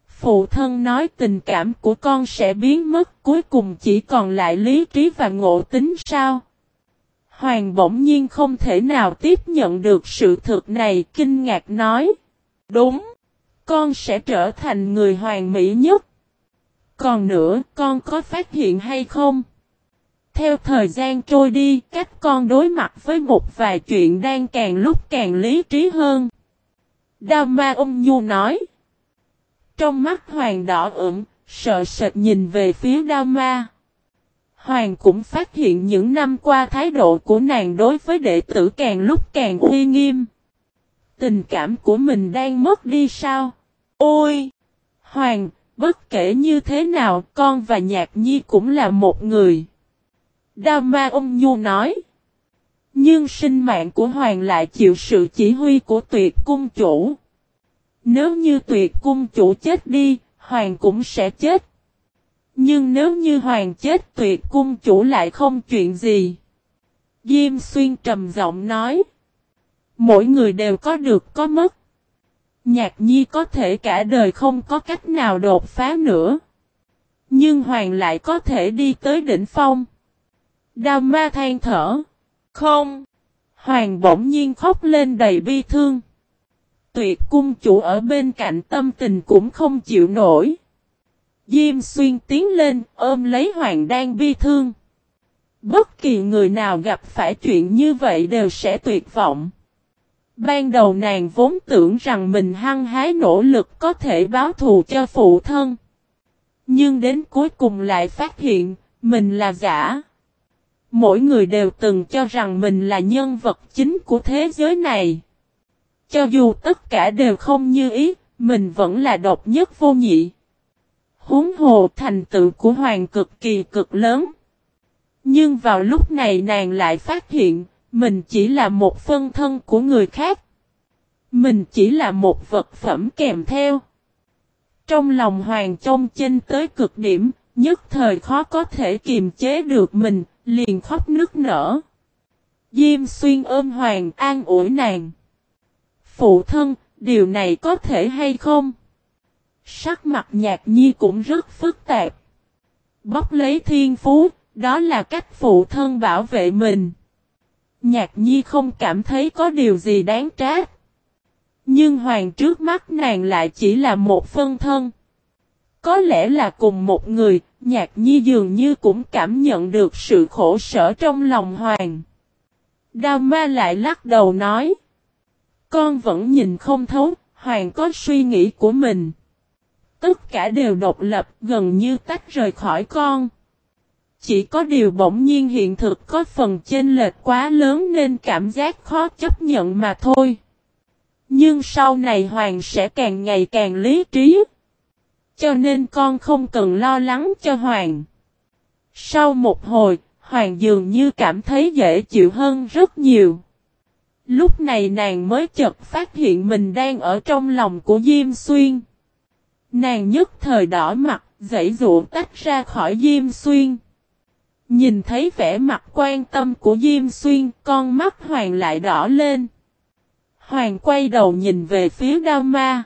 Phụ thân nói tình cảm của con sẽ biến mất cuối cùng chỉ còn lại lý trí và ngộ tính sao? Hoàng bỗng nhiên không thể nào tiếp nhận được sự thực này kinh ngạc nói. Đúng, con sẽ trở thành người hoàng mỹ nhất. Còn nữa, con có phát hiện hay không? Theo thời gian trôi đi, các con đối mặt với một vài chuyện đang càng lúc càng lý trí hơn. Đao ma ông Nhu nói. Trong mắt Hoàng đỏ ửng, sợ sệt nhìn về phía Đao ma. Hoàng cũng phát hiện những năm qua thái độ của nàng đối với đệ tử càng lúc càng uy nghiêm. Tình cảm của mình đang mất đi sao? Ôi! Hoàng, bất kể như thế nào con và nhạc nhi cũng là một người đa ma ông Nhu nói. Nhưng sinh mạng của Hoàng lại chịu sự chỉ huy của tuyệt cung chủ. Nếu như tuyệt cung chủ chết đi, Hoàng cũng sẽ chết. Nhưng nếu như Hoàng chết tuyệt cung chủ lại không chuyện gì. Diêm xuyên trầm giọng nói. Mỗi người đều có được có mất. Nhạc nhi có thể cả đời không có cách nào đột phá nữa. Nhưng Hoàng lại có thể đi tới đỉnh phong. Đao ma than thở. Không. Hoàng bỗng nhiên khóc lên đầy bi thương. Tuyệt cung chủ ở bên cạnh tâm tình cũng không chịu nổi. Diêm xuyên tiến lên ôm lấy Hoàng đang bi thương. Bất kỳ người nào gặp phải chuyện như vậy đều sẽ tuyệt vọng. Ban đầu nàng vốn tưởng rằng mình hăng hái nỗ lực có thể báo thù cho phụ thân. Nhưng đến cuối cùng lại phát hiện, mình là giả. Mỗi người đều từng cho rằng mình là nhân vật chính của thế giới này. Cho dù tất cả đều không như ý, mình vẫn là độc nhất vô nhị. Huống hồ thành tựu của hoàng cực kỳ cực lớn. Nhưng vào lúc này nàng lại phát hiện, mình chỉ là một phân thân của người khác. Mình chỉ là một vật phẩm kèm theo. Trong lòng hoàng trông chênh tới cực điểm, nhất thời khó có thể kiềm chế được mình, liền khóc nức nở. Diêm xuyên ôm hoàng an ủi nàng. Phụ thân, điều này có thể hay không? Sắc mặt nhạc nhi cũng rất phức tạp. Bóc lấy thiên phú, đó là cách phụ thân bảo vệ mình. Nhạc nhi không cảm thấy có điều gì đáng trách. Nhưng hoàng trước mắt nàng lại chỉ là một phân thân. Có lẽ là cùng một người, nhạc nhi dường như cũng cảm nhận được sự khổ sở trong lòng hoàng. Đao ma lại lắc đầu nói. Con vẫn nhìn không thấu, hoàng có suy nghĩ của mình. Tất cả đều độc lập gần như tách rời khỏi con. Chỉ có điều bỗng nhiên hiện thực có phần chênh lệch quá lớn nên cảm giác khó chấp nhận mà thôi. Nhưng sau này Hoàng sẽ càng ngày càng lý trí. Cho nên con không cần lo lắng cho Hoàng. Sau một hồi, Hoàng dường như cảm thấy dễ chịu hơn rất nhiều. Lúc này nàng mới chợt phát hiện mình đang ở trong lòng của Diêm Xuyên. Nàng nhất thời đỏ mặt, dãy dụ tách ra khỏi Diêm Xuyên. Nhìn thấy vẻ mặt quan tâm của Diêm Xuyên, con mắt Hoàng lại đỏ lên. Hoàng quay đầu nhìn về phía Đao Ma.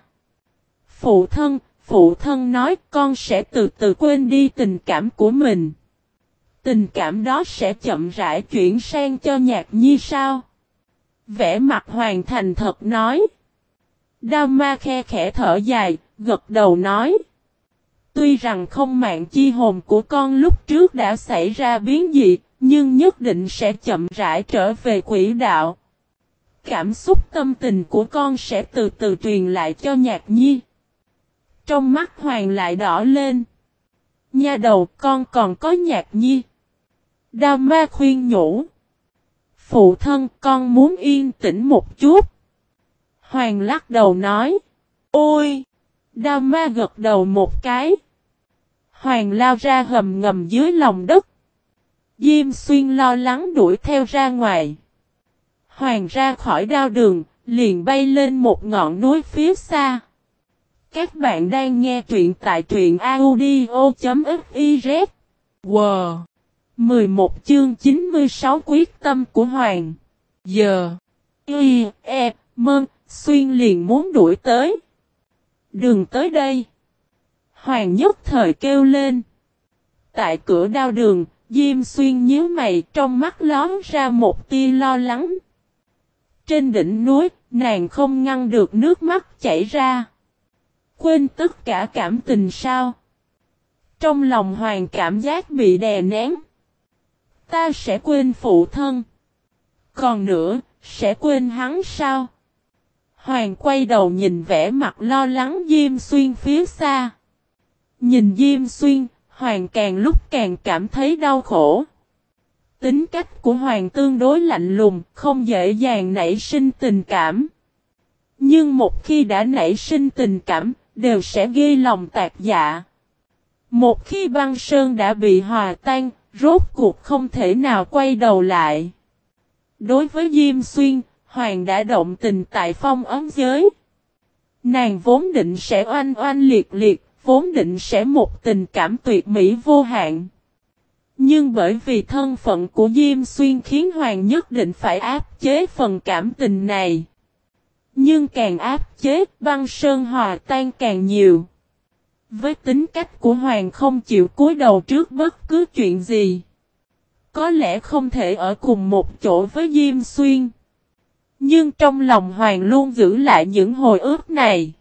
Phụ thân, phụ thân nói con sẽ từ từ quên đi tình cảm của mình. Tình cảm đó sẽ chậm rãi chuyển sang cho nhạc nhi sao? Vẽ mặt Hoàng thành thật nói. Đao ma khe khẽ thở dài, gật đầu nói. Tuy rằng không mạng chi hồn của con lúc trước đã xảy ra biến dị, nhưng nhất định sẽ chậm rãi trở về quỹ đạo. Cảm xúc tâm tình của con sẽ từ từ truyền lại cho nhạc nhi. Trong mắt hoàng lại đỏ lên. Nha đầu con còn có nhạc nhi. Đa ma khuyên nhủ. Phụ thân con muốn yên tĩnh một chút. Hoàng lắc đầu nói. Ôi! Đa ma gật đầu một cái. Hoàng lao ra hầm ngầm dưới lòng đất. Diêm xuyên lo lắng đuổi theo ra ngoài. Hoàng ra khỏi đao đường, liền bay lên một ngọn núi phía xa. Các bạn đang nghe truyện tại truyện audio.fiz. Wow! 11 chương 96 quyết tâm của Hoàng. Giờ. Y, E, Mơn, Xuyên liền muốn đuổi tới. Đừng tới đây. Hoàng nhất thời kêu lên. Tại cửa đao đường, Diêm Xuyên nhíu mày trong mắt lón ra một tia lo lắng. Trên đỉnh núi, nàng không ngăn được nước mắt chảy ra. Quên tất cả cảm tình sao? Trong lòng Hoàng cảm giác bị đè nén. Ta sẽ quên phụ thân. Còn nữa, sẽ quên hắn sao? Hoàng quay đầu nhìn vẻ mặt lo lắng Diêm Xuyên phía xa. Nhìn Diêm Xuyên, Hoàng càng lúc càng cảm thấy đau khổ. Tính cách của Hoàng tương đối lạnh lùng, không dễ dàng nảy sinh tình cảm. Nhưng một khi đã nảy sinh tình cảm, đều sẽ ghi lòng tạc dạ. Một khi băng sơn đã bị hòa tan, rốt cuộc không thể nào quay đầu lại. Đối với Diêm Xuyên, Hoàng đã động tình tại phong ấm giới. Nàng vốn định sẽ oanh oanh liệt liệt, vốn định sẽ một tình cảm tuyệt mỹ vô hạn. Nhưng bởi vì thân phận của Diêm Xuyên khiến Hoàng nhất định phải áp chế phần cảm tình này. Nhưng càng áp chế, băng sơn hòa tan càng nhiều. Với tính cách của Hoàng không chịu cúi đầu trước bất cứ chuyện gì. Có lẽ không thể ở cùng một chỗ với Diêm Xuyên. Nhưng trong lòng Hoàng luôn giữ lại những hồi ức này.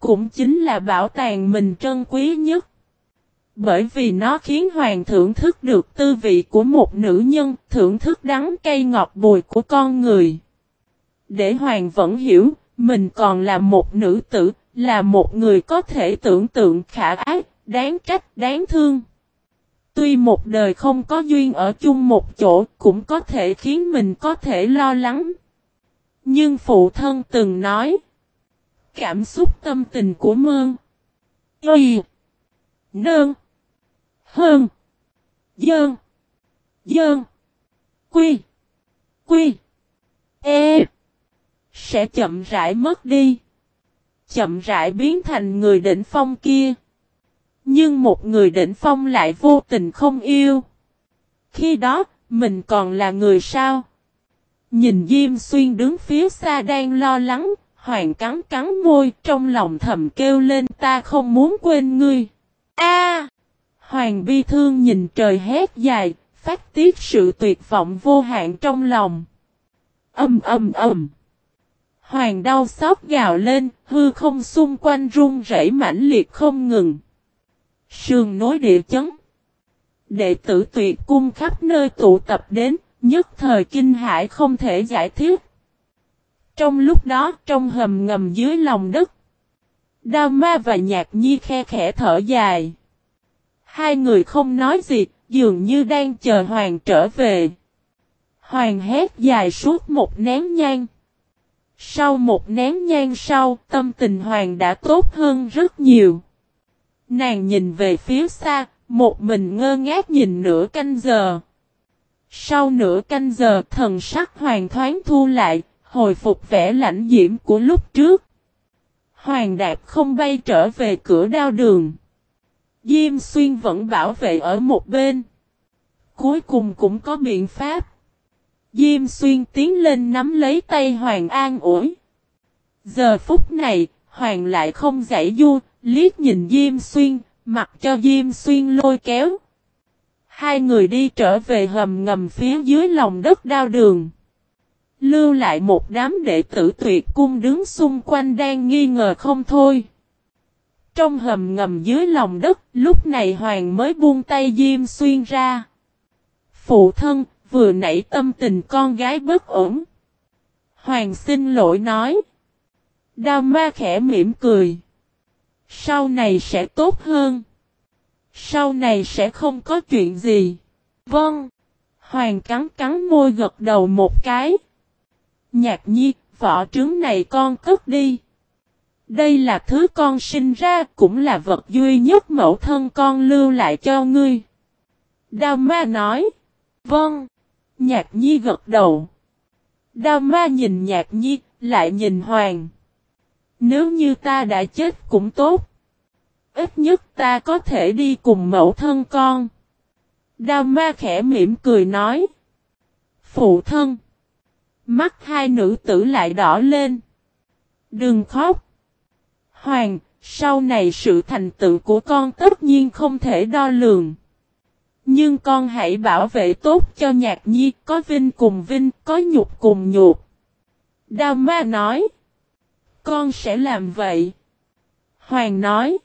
Cũng chính là bảo tàng mình trân quý nhất. Bởi vì nó khiến Hoàng thưởng thức được tư vị của một nữ nhân, thưởng thức đắng cay ngọt bùi của con người. Để Hoàng vẫn hiểu, mình còn là một nữ tử, là một người có thể tưởng tượng khả ác, đáng trách, đáng thương. Tuy một đời không có duyên ở chung một chỗ cũng có thể khiến mình có thể lo lắng. Nhưng phụ thân từng nói. Cảm xúc tâm tình của mơn. Y. Nơn. Hơn. Dơn. Dơn. Quy. Quy. E. Sẽ chậm rãi mất đi. Chậm rãi biến thành người đỉnh phong kia. Nhưng một người đỉnh phong lại vô tình không yêu. Khi đó, mình còn là người sao? Nhìn Diêm Xuyên đứng phía xa đang lo lắng, Hoàng cắn cắn môi trong lòng thầm kêu lên ta không muốn quên ngươi. A! Hoàng bi thương nhìn trời hét dài, phát tiết sự tuyệt vọng vô hạn trong lòng. Âm âm âm. Hoàng đau xót gào lên, hư không xung quanh rung rẩy mãnh liệt không ngừng. Sườn nối địa chấn. Đệ tử tuyệt cung khắp nơi tụ tập đến, nhất thời kinh hải không thể giải thích. Trong lúc đó, trong hầm ngầm dưới lòng đất, Đao ma và nhạc nhi khe khẽ thở dài. Hai người không nói gì, dường như đang chờ Hoàng trở về. Hoàng hét dài suốt một nén nhang. Sau một nén nhang sau, tâm tình Hoàng đã tốt hơn rất nhiều. Nàng nhìn về phía xa, một mình ngơ ngác nhìn nửa canh giờ. Sau nửa canh giờ thần sắc hoàng thoáng thu lại, hồi phục vẻ lãnh diễm của lúc trước. Hoàng đạt không bay trở về cửa đao đường. Diêm xuyên vẫn bảo vệ ở một bên. Cuối cùng cũng có biện pháp. Diêm xuyên tiến lên nắm lấy tay Hoàng an ủi. Giờ phút này, Hoàng lại không giải du, liếc nhìn Diêm xuyên, mặc cho Diêm xuyên lôi kéo. Hai người đi trở về hầm ngầm phía dưới lòng đất đao đường. Lưu lại một đám đệ tử tuyệt cung đứng xung quanh đang nghi ngờ không thôi. Trong hầm ngầm dưới lòng đất, lúc này Hoàng mới buông tay Diêm Xuyên ra. Phụ thân, vừa nãy tâm tình con gái bất ổn. Hoàng xin lỗi nói. Đao ma khẽ mỉm cười. Sau này sẽ tốt hơn. Sau này sẽ không có chuyện gì. Vâng. Hoàng cắn cắn môi gật đầu một cái. Nhạc nhi, vỏ trứng này con cất đi. Đây là thứ con sinh ra cũng là vật duy nhất mẫu thân con lưu lại cho ngươi. Đao ma nói. Vâng. Nhạc nhi gật đầu. Đao ma nhìn nhạc nhi, lại nhìn hoàng. Nếu như ta đã chết cũng tốt. Ít nhất ta có thể đi cùng mẫu thân con. Đao ma khẽ mỉm cười nói. Phụ thân. Mắt hai nữ tử lại đỏ lên. Đừng khóc. Hoàng, sau này sự thành tựu của con tất nhiên không thể đo lường. Nhưng con hãy bảo vệ tốt cho nhạc nhi, có vinh cùng vinh, có nhục cùng nhục. Đao ma nói. Con sẽ làm vậy. Hoàng nói.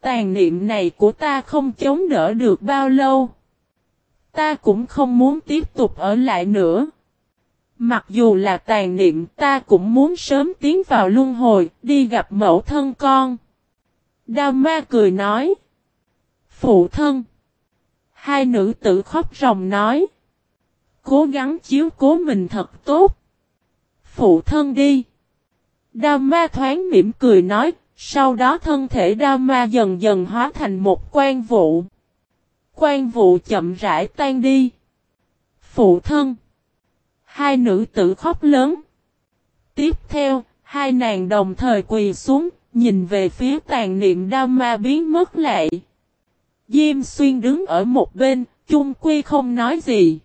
Tàn niệm này của ta không chống đỡ được bao lâu. Ta cũng không muốn tiếp tục ở lại nữa. Mặc dù là tàn niệm ta cũng muốn sớm tiến vào luân hồi, đi gặp mẫu thân con. Đao ma cười nói. Phụ thân. Hai nữ tử khóc ròng nói. Cố gắng chiếu cố mình thật tốt. Phụ thân đi. Đao ma thoáng mỉm cười nói, sau đó thân thể đao ma dần dần hóa thành một quan vụ. Quan vụ chậm rãi tan đi. Phụ thân. Hai nữ tử khóc lớn. Tiếp theo, hai nàng đồng thời quỳ xuống, nhìn về phía tàn niệm đao ma biến mất lại. Diêm xuyên đứng ở một bên, chung quy không nói gì.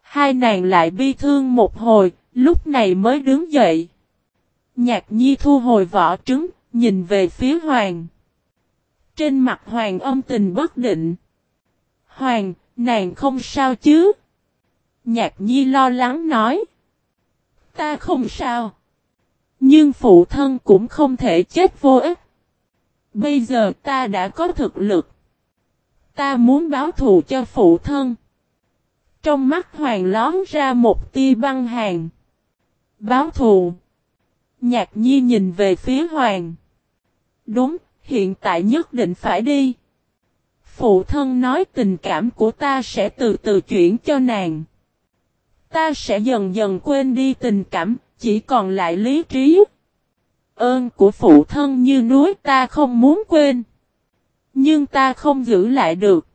Hai nàng lại bi thương một hồi, lúc này mới đứng dậy. Nhạc nhi thu hồi vỏ trứng, nhìn về phía hoàng. Trên mặt hoàng âm tình bất định. Hoàng, nàng không sao chứ? Nhạc nhi lo lắng nói. Ta không sao. Nhưng phụ thân cũng không thể chết vô ích. Bây giờ ta đã có thực lực. Ta muốn báo thù cho phụ thân. Trong mắt hoàng lón ra một tia băng hàng. Báo thù. Nhạc nhi nhìn về phía hoàng. Đúng, hiện tại nhất định phải đi. Phụ thân nói tình cảm của ta sẽ từ từ chuyển cho nàng. Ta sẽ dần dần quên đi tình cảm, chỉ còn lại lý trí. Ơn của phụ thân như núi ta không muốn quên. Nhưng ta không giữ lại được.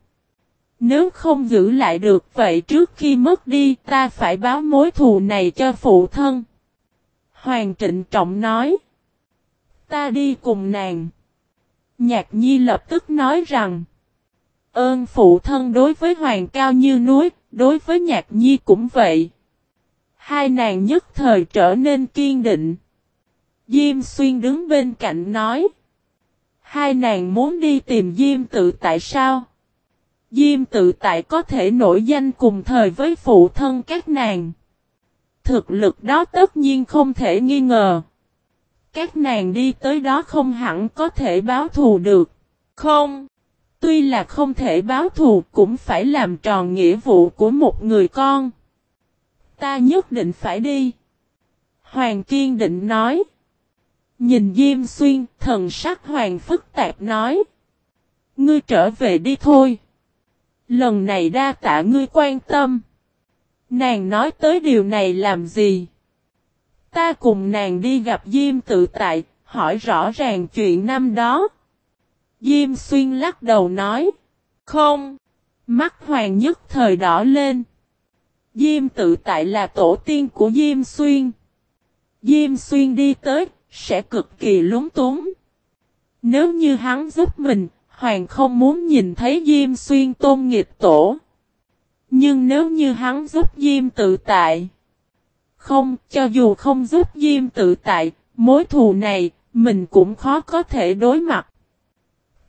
Nếu không giữ lại được vậy trước khi mất đi ta phải báo mối thù này cho phụ thân. Hoàng trịnh trọng nói. Ta đi cùng nàng. Nhạc nhi lập tức nói rằng. Ơn phụ thân đối với hoàng cao như núi, đối với nhạc nhi cũng vậy. Hai nàng nhất thời trở nên kiên định. Diêm xuyên đứng bên cạnh nói. Hai nàng muốn đi tìm Diêm tự tại sao? Diêm tự tại có thể nổi danh cùng thời với phụ thân các nàng. Thực lực đó tất nhiên không thể nghi ngờ. Các nàng đi tới đó không hẳn có thể báo thù được. Không. Tuy là không thể báo thù cũng phải làm tròn nghĩa vụ của một người con. Ta nhất định phải đi. Hoàng kiên định nói. Nhìn Diêm Xuyên, thần sắc Hoàng phức tạp nói. Ngươi trở về đi thôi. Lần này đa tạ ngươi quan tâm. Nàng nói tới điều này làm gì? Ta cùng nàng đi gặp Diêm tự tại, hỏi rõ ràng chuyện năm đó. Diêm xuyên lắc đầu nói. Không. Mắt hoàng nhất thời đỏ lên. Diêm tự tại là tổ tiên của Diêm Xuyên. Diêm Xuyên đi tới, sẽ cực kỳ lúng túng. Nếu như hắn giúp mình, Hoàng không muốn nhìn thấy Diêm Xuyên tôn nghịch tổ. Nhưng nếu như hắn giúp Diêm tự tại. Không, cho dù không giúp Diêm tự tại, mối thù này, mình cũng khó có thể đối mặt.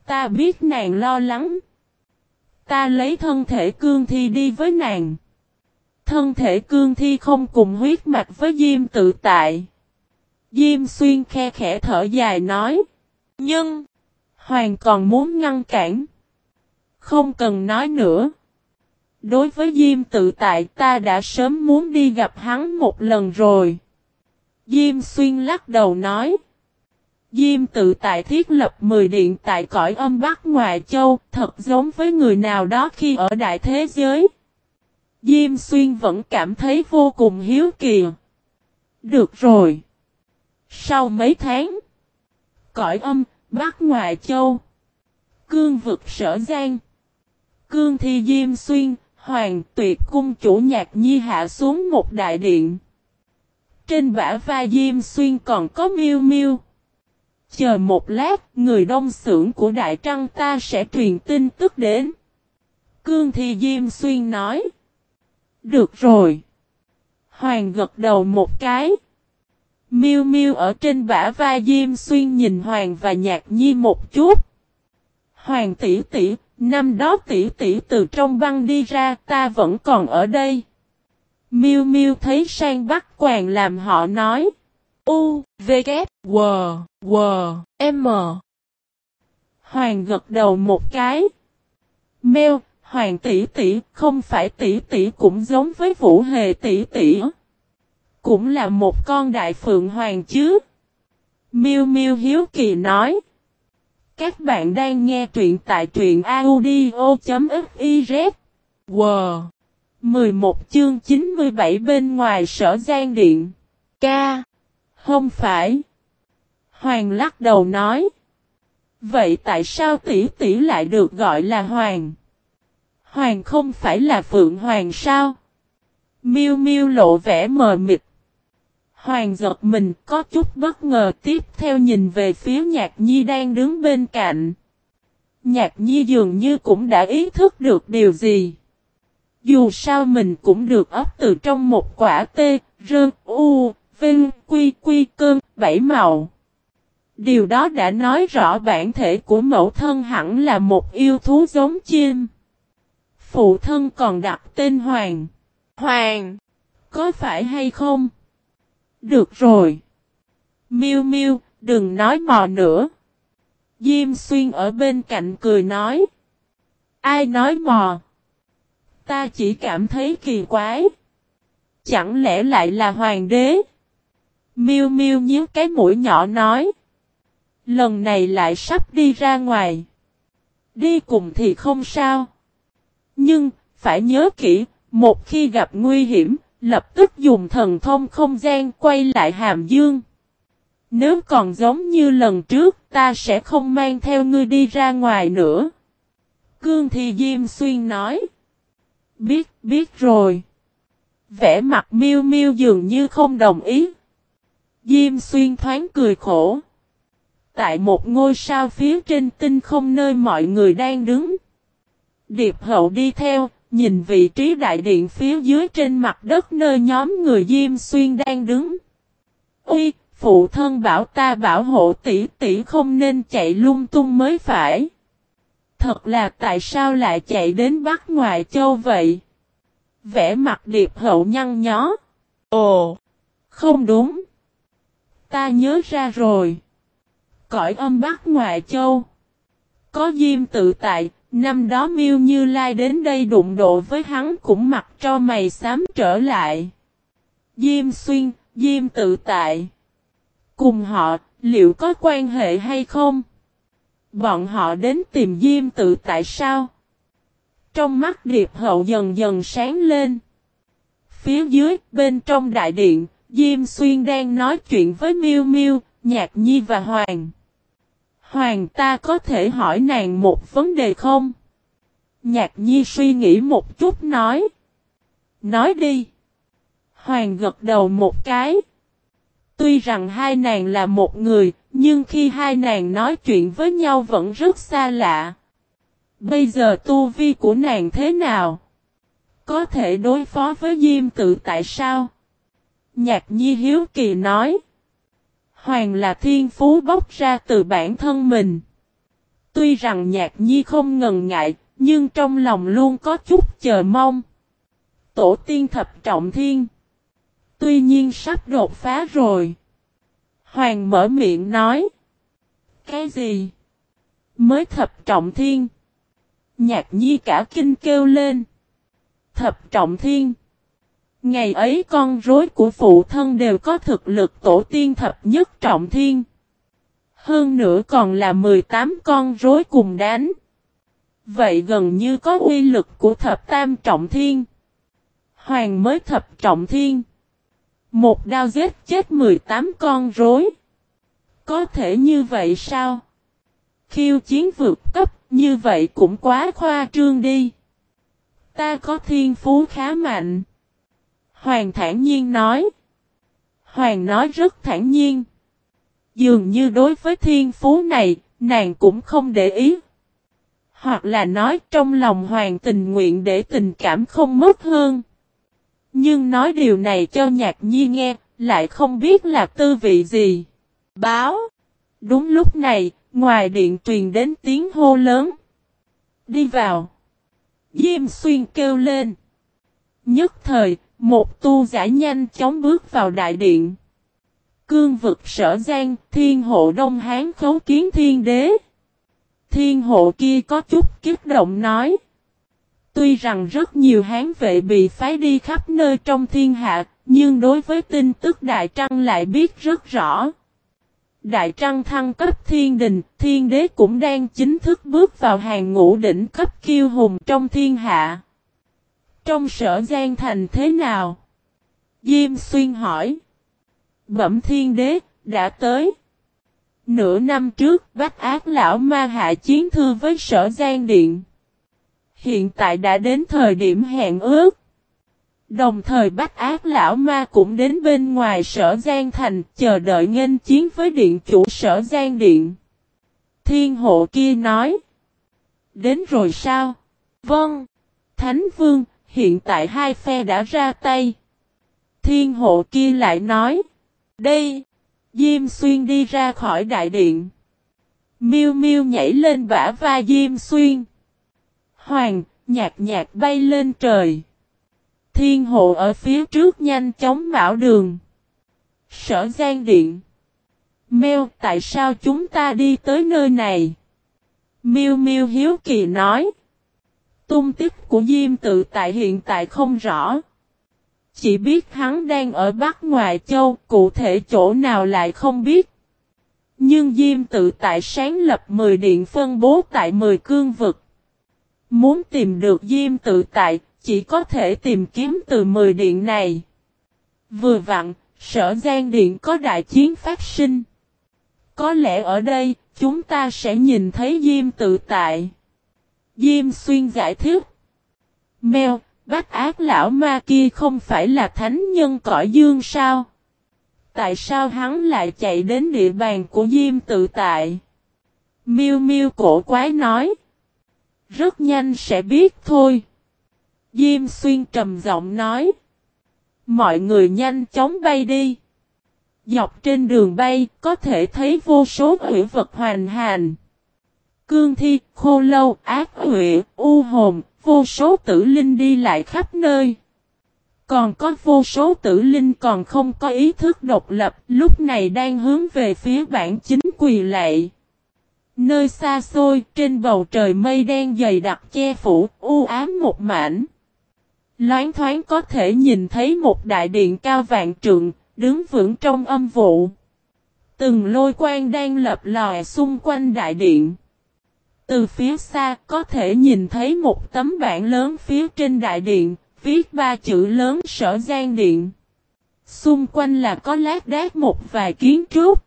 Ta biết nàng lo lắng. Ta lấy thân thể cương thi đi với nàng. Thân thể cương thi không cùng huyết mạch với Diêm tự tại. Diêm xuyên khe khẽ thở dài nói. Nhưng, Hoàng còn muốn ngăn cản. Không cần nói nữa. Đối với Diêm tự tại ta đã sớm muốn đi gặp hắn một lần rồi. Diêm xuyên lắc đầu nói. Diêm tự tại thiết lập 10 điện tại cõi âm Bắc Ngoại Châu, thật giống với người nào đó khi ở đại thế giới. Diêm xuyên vẫn cảm thấy vô cùng hiếu kỳ. Được rồi. Sau mấy tháng, cõi âm, Bắc Ngoại Châu, cương vực sở gian, cương thi Diêm xuyên, hoàng tuyệt cung chủ nhạc nhi hạ xuống một đại điện. Trên bả vai Diêm xuyên còn có miêu miêu. Chờ một lát, người đông xưởng của Đại Trăng ta sẽ truyền tin tức đến. Cương Thi Diêm Xuyên nói. Được rồi. Hoàng gật đầu một cái. Miêu Miêu ở trên bả vai Diêm Xuyên nhìn Hoàng và Nhạc Nhi một chút. Hoàng tỷ tỷ, năm đó tỷ tỷ từ trong băng đi ra, ta vẫn còn ở đây. Miêu Miêu thấy sang Bắc Quàng làm họ nói. U, V, K, W, W, M. Hoàng gật đầu một cái. meo Hoàng tỷ tỷ, không phải tỷ tỷ cũng giống với Vũ Hề tỷ tỷ. Cũng là một con đại phượng hoàng chứ. Miu Miu hiếu kỳ nói. Các bạn đang nghe truyện tại truyện audio.fiz. Wow! 11 chương 97 bên ngoài sở gian điện. Ca. Không phải. Hoàng lắc đầu nói. Vậy tại sao tỷ tỷ lại được gọi là Hoàng? Hoàng không phải là Phượng Hoàng sao? Miêu Miêu lộ vẻ mờ mịt. Hoàng giật mình có chút bất ngờ tiếp theo nhìn về phía Nhạc Nhi đang đứng bên cạnh. Nhạc Nhi dường như cũng đã ý thức được điều gì. Dù sao mình cũng được ấp từ trong một quả tê, rơ, u, vinh, quy, quy, cơn, bảy màu. Điều đó đã nói rõ bản thể của mẫu thân hẳn là một yêu thú giống chim. Phụ thân còn đặt tên Hoàng. Hoàng! Có phải hay không? Được rồi. Miu Miu, đừng nói mò nữa. Diêm xuyên ở bên cạnh cười nói. Ai nói mò? Ta chỉ cảm thấy kỳ quái. Chẳng lẽ lại là hoàng đế? Miu Miu nhíu cái mũi nhỏ nói. Lần này lại sắp đi ra ngoài. Đi cùng thì không sao. Nhưng, phải nhớ kỹ, một khi gặp nguy hiểm, lập tức dùng thần thông không gian quay lại hàm dương. Nếu còn giống như lần trước, ta sẽ không mang theo ngươi đi ra ngoài nữa. Cương thì Diêm Xuyên nói. Biết, biết rồi. Vẽ mặt miêu miêu dường như không đồng ý. Diêm Xuyên thoáng cười khổ. Tại một ngôi sao phía trên tinh không nơi mọi người đang đứng. Điệp hậu đi theo, nhìn vị trí đại điện phía dưới trên mặt đất nơi nhóm người Diêm Xuyên đang đứng. Ui, phụ thân bảo ta bảo hộ tỷ tỷ không nên chạy lung tung mới phải. Thật là tại sao lại chạy đến Bắc Ngoại Châu vậy? Vẽ mặt điệp hậu nhăn nhó. Ồ, không đúng. Ta nhớ ra rồi. Cõi âm Bắc Ngoại Châu. Có Diêm tự tại, Năm đó Miêu Như Lai đến đây đụng độ với hắn cũng mặc cho mày xám trở lại. Diêm xuyên, Diêm tự tại. Cùng họ, liệu có quan hệ hay không? Bọn họ đến tìm Diêm tự tại sao? Trong mắt Điệp Hậu dần dần sáng lên. Phía dưới, bên trong đại điện, Diêm Xuyên đang nói chuyện với Miêu Miêu, Nhạc Nhi và Hoàng. Hoàng ta có thể hỏi nàng một vấn đề không? Nhạc nhi suy nghĩ một chút nói. Nói đi. Hoàng gật đầu một cái. Tuy rằng hai nàng là một người, nhưng khi hai nàng nói chuyện với nhau vẫn rất xa lạ. Bây giờ tu vi của nàng thế nào? Có thể đối phó với Diêm tự tại sao? Nhạc nhi hiếu kỳ nói. Hoàng là thiên phú bốc ra từ bản thân mình. Tuy rằng nhạc nhi không ngần ngại, nhưng trong lòng luôn có chút chờ mong. Tổ tiên thập trọng thiên. Tuy nhiên sắp đột phá rồi. Hoàng mở miệng nói. Cái gì? Mới thập trọng thiên. Nhạc nhi cả kinh kêu lên. Thập trọng thiên. Ngày ấy con rối của phụ thân đều có thực lực tổ tiên thập nhất trọng thiên. Hơn nữa còn là 18 con rối cùng đánh. Vậy gần như có uy lực của thập tam trọng thiên. Hoàng mới thập trọng thiên. Một đao giết chết 18 con rối. Có thể như vậy sao? Khiêu chiến vượt cấp, như vậy cũng quá khoa trương đi. Ta có thiên phú khá mạnh. Hoàng thản nhiên nói. Hoàng nói rất thản nhiên. Dường như đối với thiên phú này, nàng cũng không để ý. Hoặc là nói trong lòng hoàng tình nguyện để tình cảm không mất hơn. Nhưng nói điều này cho nhạc nhi nghe, lại không biết là tư vị gì. Báo. Đúng lúc này, ngoài điện truyền đến tiếng hô lớn. Đi vào. Diêm xuyên kêu lên. Nhất thời, một tu giả nhanh chóng bước vào đại điện. Cương vực sở gian, thiên hộ đông hán khấu kiến thiên đế. Thiên hộ kia có chút kích động nói. Tuy rằng rất nhiều hán vệ bị phái đi khắp nơi trong thiên hạ, nhưng đối với tin tức Đại Trăng lại biết rất rõ. Đại Trăng thăng cấp thiên đình, thiên đế cũng đang chính thức bước vào hàng ngũ đỉnh cấp kiêu hùng trong thiên hạ. Trong sở gian thành thế nào? Diêm xuyên hỏi. Bẩm thiên đế, đã tới. Nửa năm trước, Bách Ác Lão Ma hạ chiến thư với sở gian điện. Hiện tại đã đến thời điểm hẹn ước. Đồng thời Bách Ác Lão Ma cũng đến bên ngoài sở Giang Thành chờ đợi nghênh chiến với điện chủ sở Giang Điện. Thiên hộ kia nói. Đến rồi sao? Vâng. Thánh Vương, hiện tại hai phe đã ra tay. Thiên hộ kia lại nói. Đây. Diêm Xuyên đi ra khỏi đại điện. Miêu Miêu nhảy lên bả vai Diêm Xuyên. Hoàng, nhạt nhạt bay lên trời. Thiên hộ ở phía trước nhanh chóng bảo đường. Sở gian điện. Mêu, tại sao chúng ta đi tới nơi này? Miêu Miêu hiếu kỳ nói. Tung tích của Diêm tự tại hiện tại không rõ. Chỉ biết hắn đang ở Bắc Ngoại Châu, cụ thể chỗ nào lại không biết. Nhưng Diêm tự tại sáng lập 10 điện phân bố tại 10 cương vực. Muốn tìm được Diêm tự tại, chỉ có thể tìm kiếm từ 10 điện này. Vừa vặn, sở gian điện có đại chiến phát sinh. Có lẽ ở đây, chúng ta sẽ nhìn thấy Diêm tự tại. Diêm xuyên giải thích. Mèo, bác ác lão ma kia không phải là thánh nhân cõi dương sao? Tại sao hắn lại chạy đến địa bàn của Diêm tự tại? Miêu miêu cổ quái nói. Rất nhanh sẽ biết thôi. Diêm xuyên trầm giọng nói. Mọi người nhanh chóng bay đi. Dọc trên đường bay có thể thấy vô số hủy vật hoàn hành. Cương thi, khô lâu, ác huệ, u hồn, vô số tử linh đi lại khắp nơi. Còn có vô số tử linh còn không có ý thức độc lập, lúc này đang hướng về phía bản chính quỳ lạy Nơi xa xôi, trên bầu trời mây đen dày đặc che phủ, u ám một mảnh. Loáng thoáng có thể nhìn thấy một đại điện cao vạn trượng, đứng vững trong âm vụ. Từng lôi quang đang lập lòi xung quanh đại điện. Từ phía xa có thể nhìn thấy một tấm bảng lớn phía trên đại điện, viết ba chữ lớn sở gian điện. Xung quanh là có lát đác một vài kiến trúc.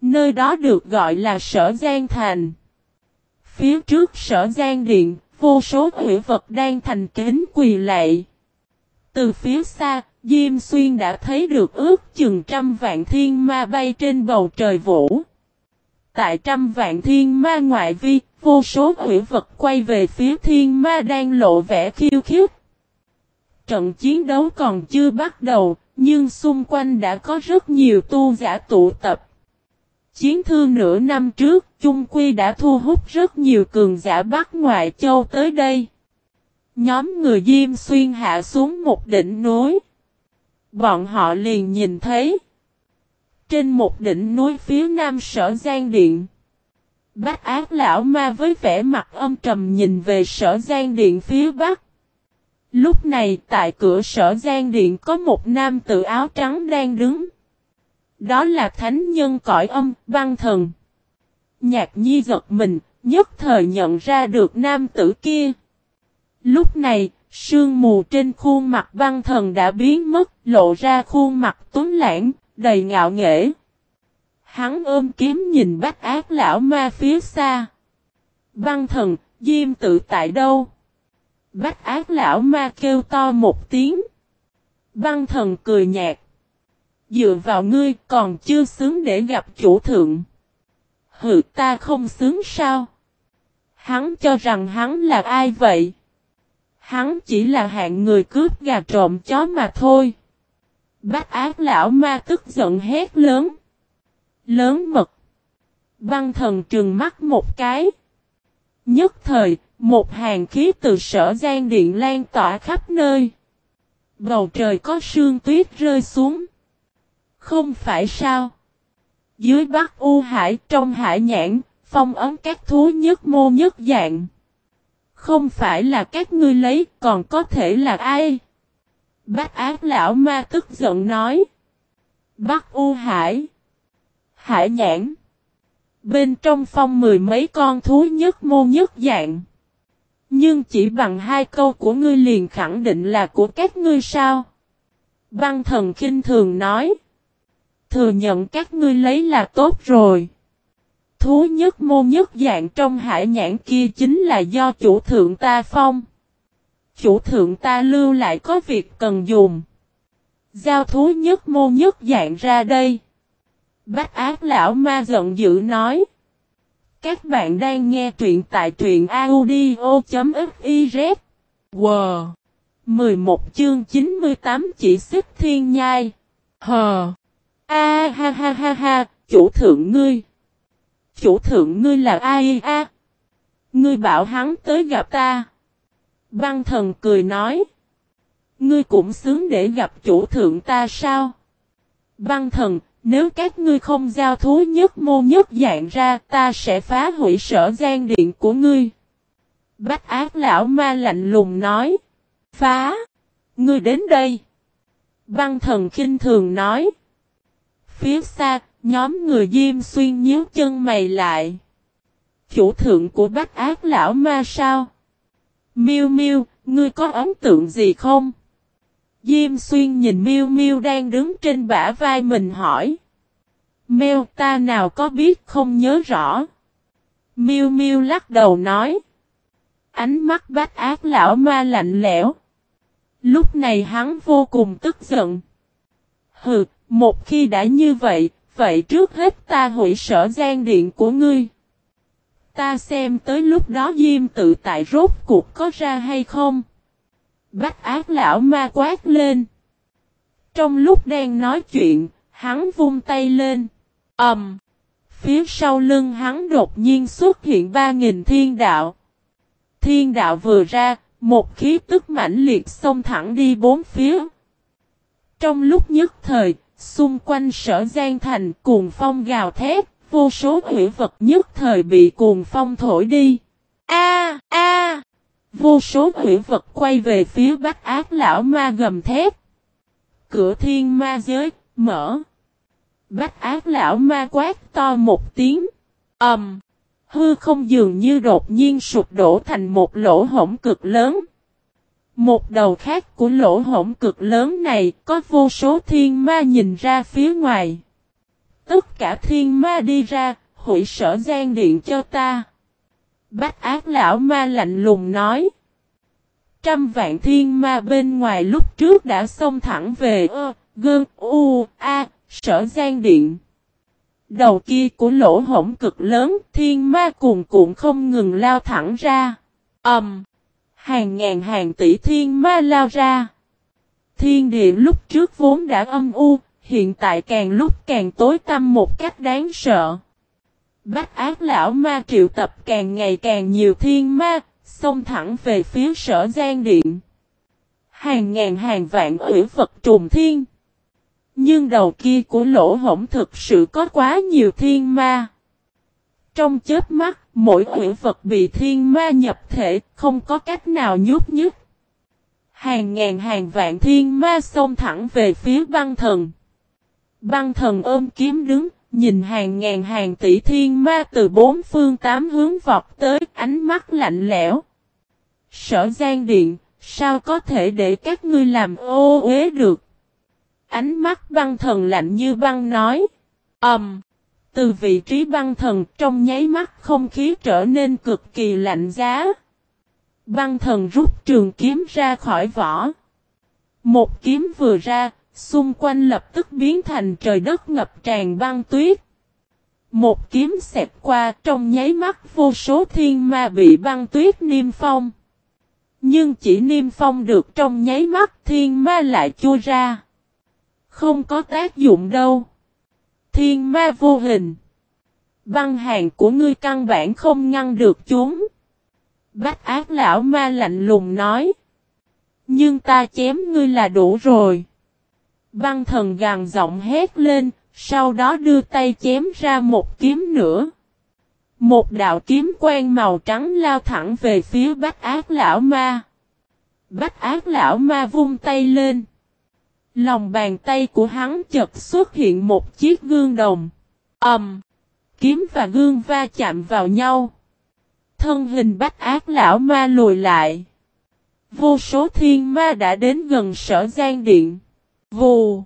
Nơi đó được gọi là sở gian thành. Phía trước sở gian điện, vô số hủy vật đang thành kính quỳ lạy Từ phía xa, Diêm Xuyên đã thấy được ước chừng trăm vạn thiên ma bay trên bầu trời vũ. Tại trăm vạn thiên ma ngoại vi, vô số hủy vật quay về phía thiên ma đang lộ vẻ khiêu khích. Trận chiến đấu còn chưa bắt đầu, nhưng xung quanh đã có rất nhiều tu giả tụ tập. Chiến thương nửa năm trước, Trung Quy đã thu hút rất nhiều cường giả Bắc Ngoại Châu tới đây. Nhóm người Diêm Xuyên hạ xuống một đỉnh núi. Bọn họ liền nhìn thấy. Trên một đỉnh núi phía nam sở Giang Điện. Bách ác lão ma với vẻ mặt âm trầm nhìn về sở gian Điện phía bắc. Lúc này tại cửa sở gian Điện có một nam tự áo trắng đang đứng. Đó là thánh nhân cõi âm, băng thần. Nhạc nhi giật mình, nhất thời nhận ra được nam tử kia. Lúc này, sương mù trên khuôn mặt băng thần đã biến mất, lộ ra khuôn mặt tuấn lãng, đầy ngạo nghễ. Hắn ôm kiếm nhìn bách ác lão ma phía xa. Băng thần, diêm tự tại đâu? Bách ác lão ma kêu to một tiếng. Băng thần cười nhạt. Dựa vào ngươi còn chưa xứng để gặp chủ thượng. hự ta không xứng sao? Hắn cho rằng hắn là ai vậy? Hắn chỉ là hạng người cướp gà trộm chó mà thôi. Bách ác lão ma tức giận hét lớn. Lớn mật. Băng thần trừng mắt một cái. Nhất thời, một hàng khí từ sở gian điện lan tỏa khắp nơi. Bầu trời có sương tuyết rơi xuống. Không phải sao? Dưới Bắc U Hải trong hải nhãn, phong ấn các thú nhất mô nhất dạng. Không phải là các ngươi lấy, còn có thể là ai? Bác ác lão ma tức giận nói. Bắc U Hải. Hải nhãn. Bên trong phong mười mấy con thú nhất mô nhất dạng. Nhưng chỉ bằng hai câu của ngươi liền khẳng định là của các ngươi sao? Băng thần kinh thường nói. Thừa nhận các ngươi lấy là tốt rồi. Thú nhất môn nhất dạng trong hải nhãn kia chính là do chủ thượng ta phong. Chủ thượng ta lưu lại có việc cần dùng. Giao thú nhất môn nhất dạng ra đây. Bách ác lão ma giận dữ nói. Các bạn đang nghe truyện tại truyện audio.fiz. Wow! 11 chương 98 chỉ xích thiên nhai. Hờ! A ha ha ha ha, chủ thượng ngươi. Chủ thượng ngươi là ai a? Ngươi bảo hắn tới gặp ta. Băng thần cười nói. Ngươi cũng sướng để gặp chủ thượng ta sao? Băng thần, nếu các ngươi không giao thú nhất môn nhất dạng ra, ta sẽ phá hủy sở gian điện của ngươi. Bách ác lão ma lạnh lùng nói. Phá! Ngươi đến đây! Băng thần khinh thường nói. Phía xa, nhóm người Diêm Xuyên nhíu chân mày lại. Chủ thượng của bách ác lão ma sao? Miêu Miêu, ngươi có ấn tượng gì không? Diêm Xuyên nhìn Miêu Miêu đang đứng trên bả vai mình hỏi. Mèo ta nào có biết không nhớ rõ. Miêu Miêu lắc đầu nói. Ánh mắt bách ác lão ma lạnh lẽo. Lúc này hắn vô cùng tức giận. Hừ, một khi đã như vậy, vậy trước hết ta hủy sở gian điện của ngươi. Ta xem tới lúc đó Diêm tự tại rốt cuộc có ra hay không. Bách ác lão ma quát lên. Trong lúc đang nói chuyện, hắn vung tay lên. ầm, um, Phía sau lưng hắn đột nhiên xuất hiện ba nghìn thiên đạo. Thiên đạo vừa ra, một khí tức mãnh liệt xông thẳng đi bốn phía. Trong lúc nhất thời, Xung quanh sở gian thành cuồng phong gào thét, vô số hủy vật nhất thời bị cuồng phong thổi đi. A a Vô số hủy vật quay về phía bắc ác lão ma gầm thét. Cửa thiên ma giới, mở. Bách ác lão ma quát to một tiếng. ầm, um, Hư không dường như đột nhiên sụp đổ thành một lỗ hổng cực lớn. Một đầu khác của lỗ hổng cực lớn này có vô số thiên ma nhìn ra phía ngoài. Tất cả thiên ma đi ra, hủy sở gian điện cho ta. Bách ác lão ma lạnh lùng nói. Trăm vạn thiên ma bên ngoài lúc trước đã xông thẳng về ơ, gơn, u, a, sở gian điện. Đầu kia của lỗ hổng cực lớn, thiên ma cuồn cuộn không ngừng lao thẳng ra. ầm, um, hàng ngàn hàng tỷ thiên ma lao ra. Thiên địa lúc trước vốn đã âm u, hiện tại càng lúc càng tối tăm một cách đáng sợ. Bách ác lão ma triệu tập càng ngày càng nhiều thiên ma, xông thẳng về phía sở gian điện. Hàng ngàn hàng vạn ủy vật trùng thiên. Nhưng đầu kia của lỗ hổng thực sự có quá nhiều thiên ma. Trong chết mắt, mỗi ủy vật bị thiên ma nhập thể, không có cách nào nhút nhứt. Hàng ngàn hàng vạn thiên ma xông thẳng về phía băng thần. Băng thần ôm kiếm đứng, nhìn hàng ngàn hàng tỷ thiên ma từ bốn phương tám hướng vọt tới, ánh mắt lạnh lẽo. Sở gian điện, sao có thể để các ngươi làm ô uế được? Ánh mắt băng thần lạnh như băng nói. Ẩm. Um, từ vị trí băng thần trong nháy mắt không khí trở nên cực kỳ lạnh giá. Băng thần rút trường kiếm ra khỏi vỏ. Một kiếm vừa ra, xung quanh lập tức biến thành trời đất ngập tràn băng tuyết. Một kiếm xẹt qua, trong nháy mắt vô số thiên ma bị băng tuyết niêm phong. Nhưng chỉ niêm phong được trong nháy mắt, thiên ma lại chua ra. Không có tác dụng đâu. Thiên ma vô hình. Băng hàng của ngươi căn bản không ngăn được chúng. Bách ác lão ma lạnh lùng nói. Nhưng ta chém ngươi là đủ rồi. Băng thần gằn giọng hét lên, sau đó đưa tay chém ra một kiếm nữa. Một đạo kiếm quen màu trắng lao thẳng về phía bách ác lão ma. Bách ác lão ma vung tay lên. Lòng bàn tay của hắn chợt xuất hiện một chiếc gương đồng. ầm, um, Kiếm và gương va chạm vào nhau. Thân hình bách ác lão ma lùi lại. Vô số thiên ma đã đến gần sở gian điện. Vù.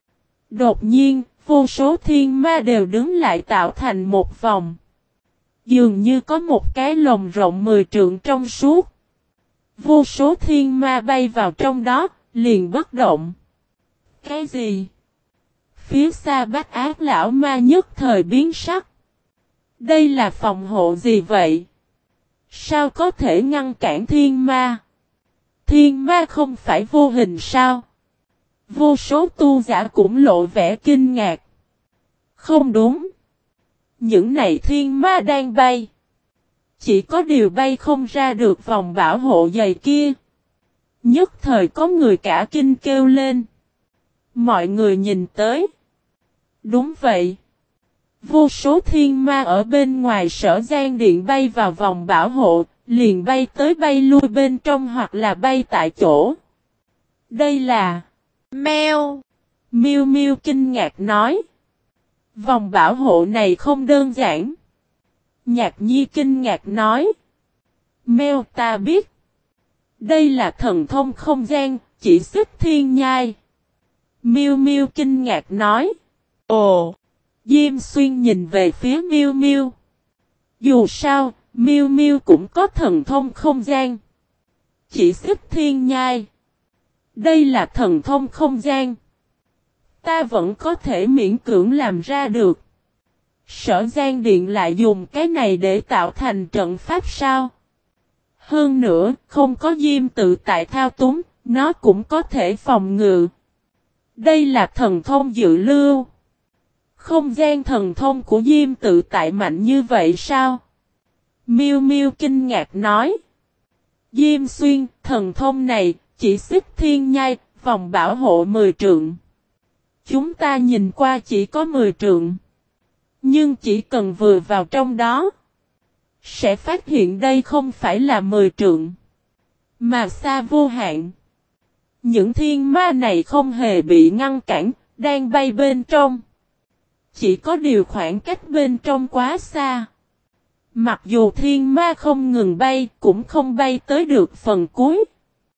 Đột nhiên, vô số thiên ma đều đứng lại tạo thành một vòng. Dường như có một cái lồng rộng mười trượng trong suốt. Vô số thiên ma bay vào trong đó, liền bất động. Cái gì? Phía xa bách ác lão ma nhất thời biến sắc. Đây là phòng hộ gì vậy? Sao có thể ngăn cản thiên ma? Thiên ma không phải vô hình sao? Vô số tu giả cũng lộ vẻ kinh ngạc. Không đúng. Những này thiên ma đang bay. Chỉ có điều bay không ra được vòng bảo hộ dày kia. Nhất thời có người cả kinh kêu lên. Mọi người nhìn tới. Đúng vậy. Vô số thiên ma ở bên ngoài sở gian điện bay vào vòng bảo hộ, liền bay tới bay lui bên trong hoặc là bay tại chỗ. Đây là Mèo. Miu Miu kinh ngạc nói. Vòng bảo hộ này không đơn giản. Nhạc nhi kinh ngạc nói. Mèo ta biết. Đây là thần thông không gian, chỉ xích thiên nhai. Miu Miu kinh ngạc nói. Ồ! Diêm xuyên nhìn về phía Miu Miu. Dù sao, Miu Miu cũng có thần thông không gian. Chỉ xích thiên nhai. Đây là thần thông không gian. Ta vẫn có thể miễn cưỡng làm ra được. Sở gian điện lại dùng cái này để tạo thành trận pháp sao? Hơn nữa, không có diêm tự tại thao túng, nó cũng có thể phòng ngự. Đây là thần thông dự lưu. Không gian thần thông của Diêm tự tại mạnh như vậy sao? Miu Miu kinh ngạc nói. Diêm xuyên, thần thông này, chỉ xích thiên nhai, vòng bảo hộ 10 trượng. Chúng ta nhìn qua chỉ có 10 trượng. Nhưng chỉ cần vừa vào trong đó, sẽ phát hiện đây không phải là 10 trượng, mà xa vô hạn. Những thiên ma này không hề bị ngăn cản, đang bay bên trong. Chỉ có điều khoảng cách bên trong quá xa. Mặc dù thiên ma không ngừng bay, cũng không bay tới được phần cuối.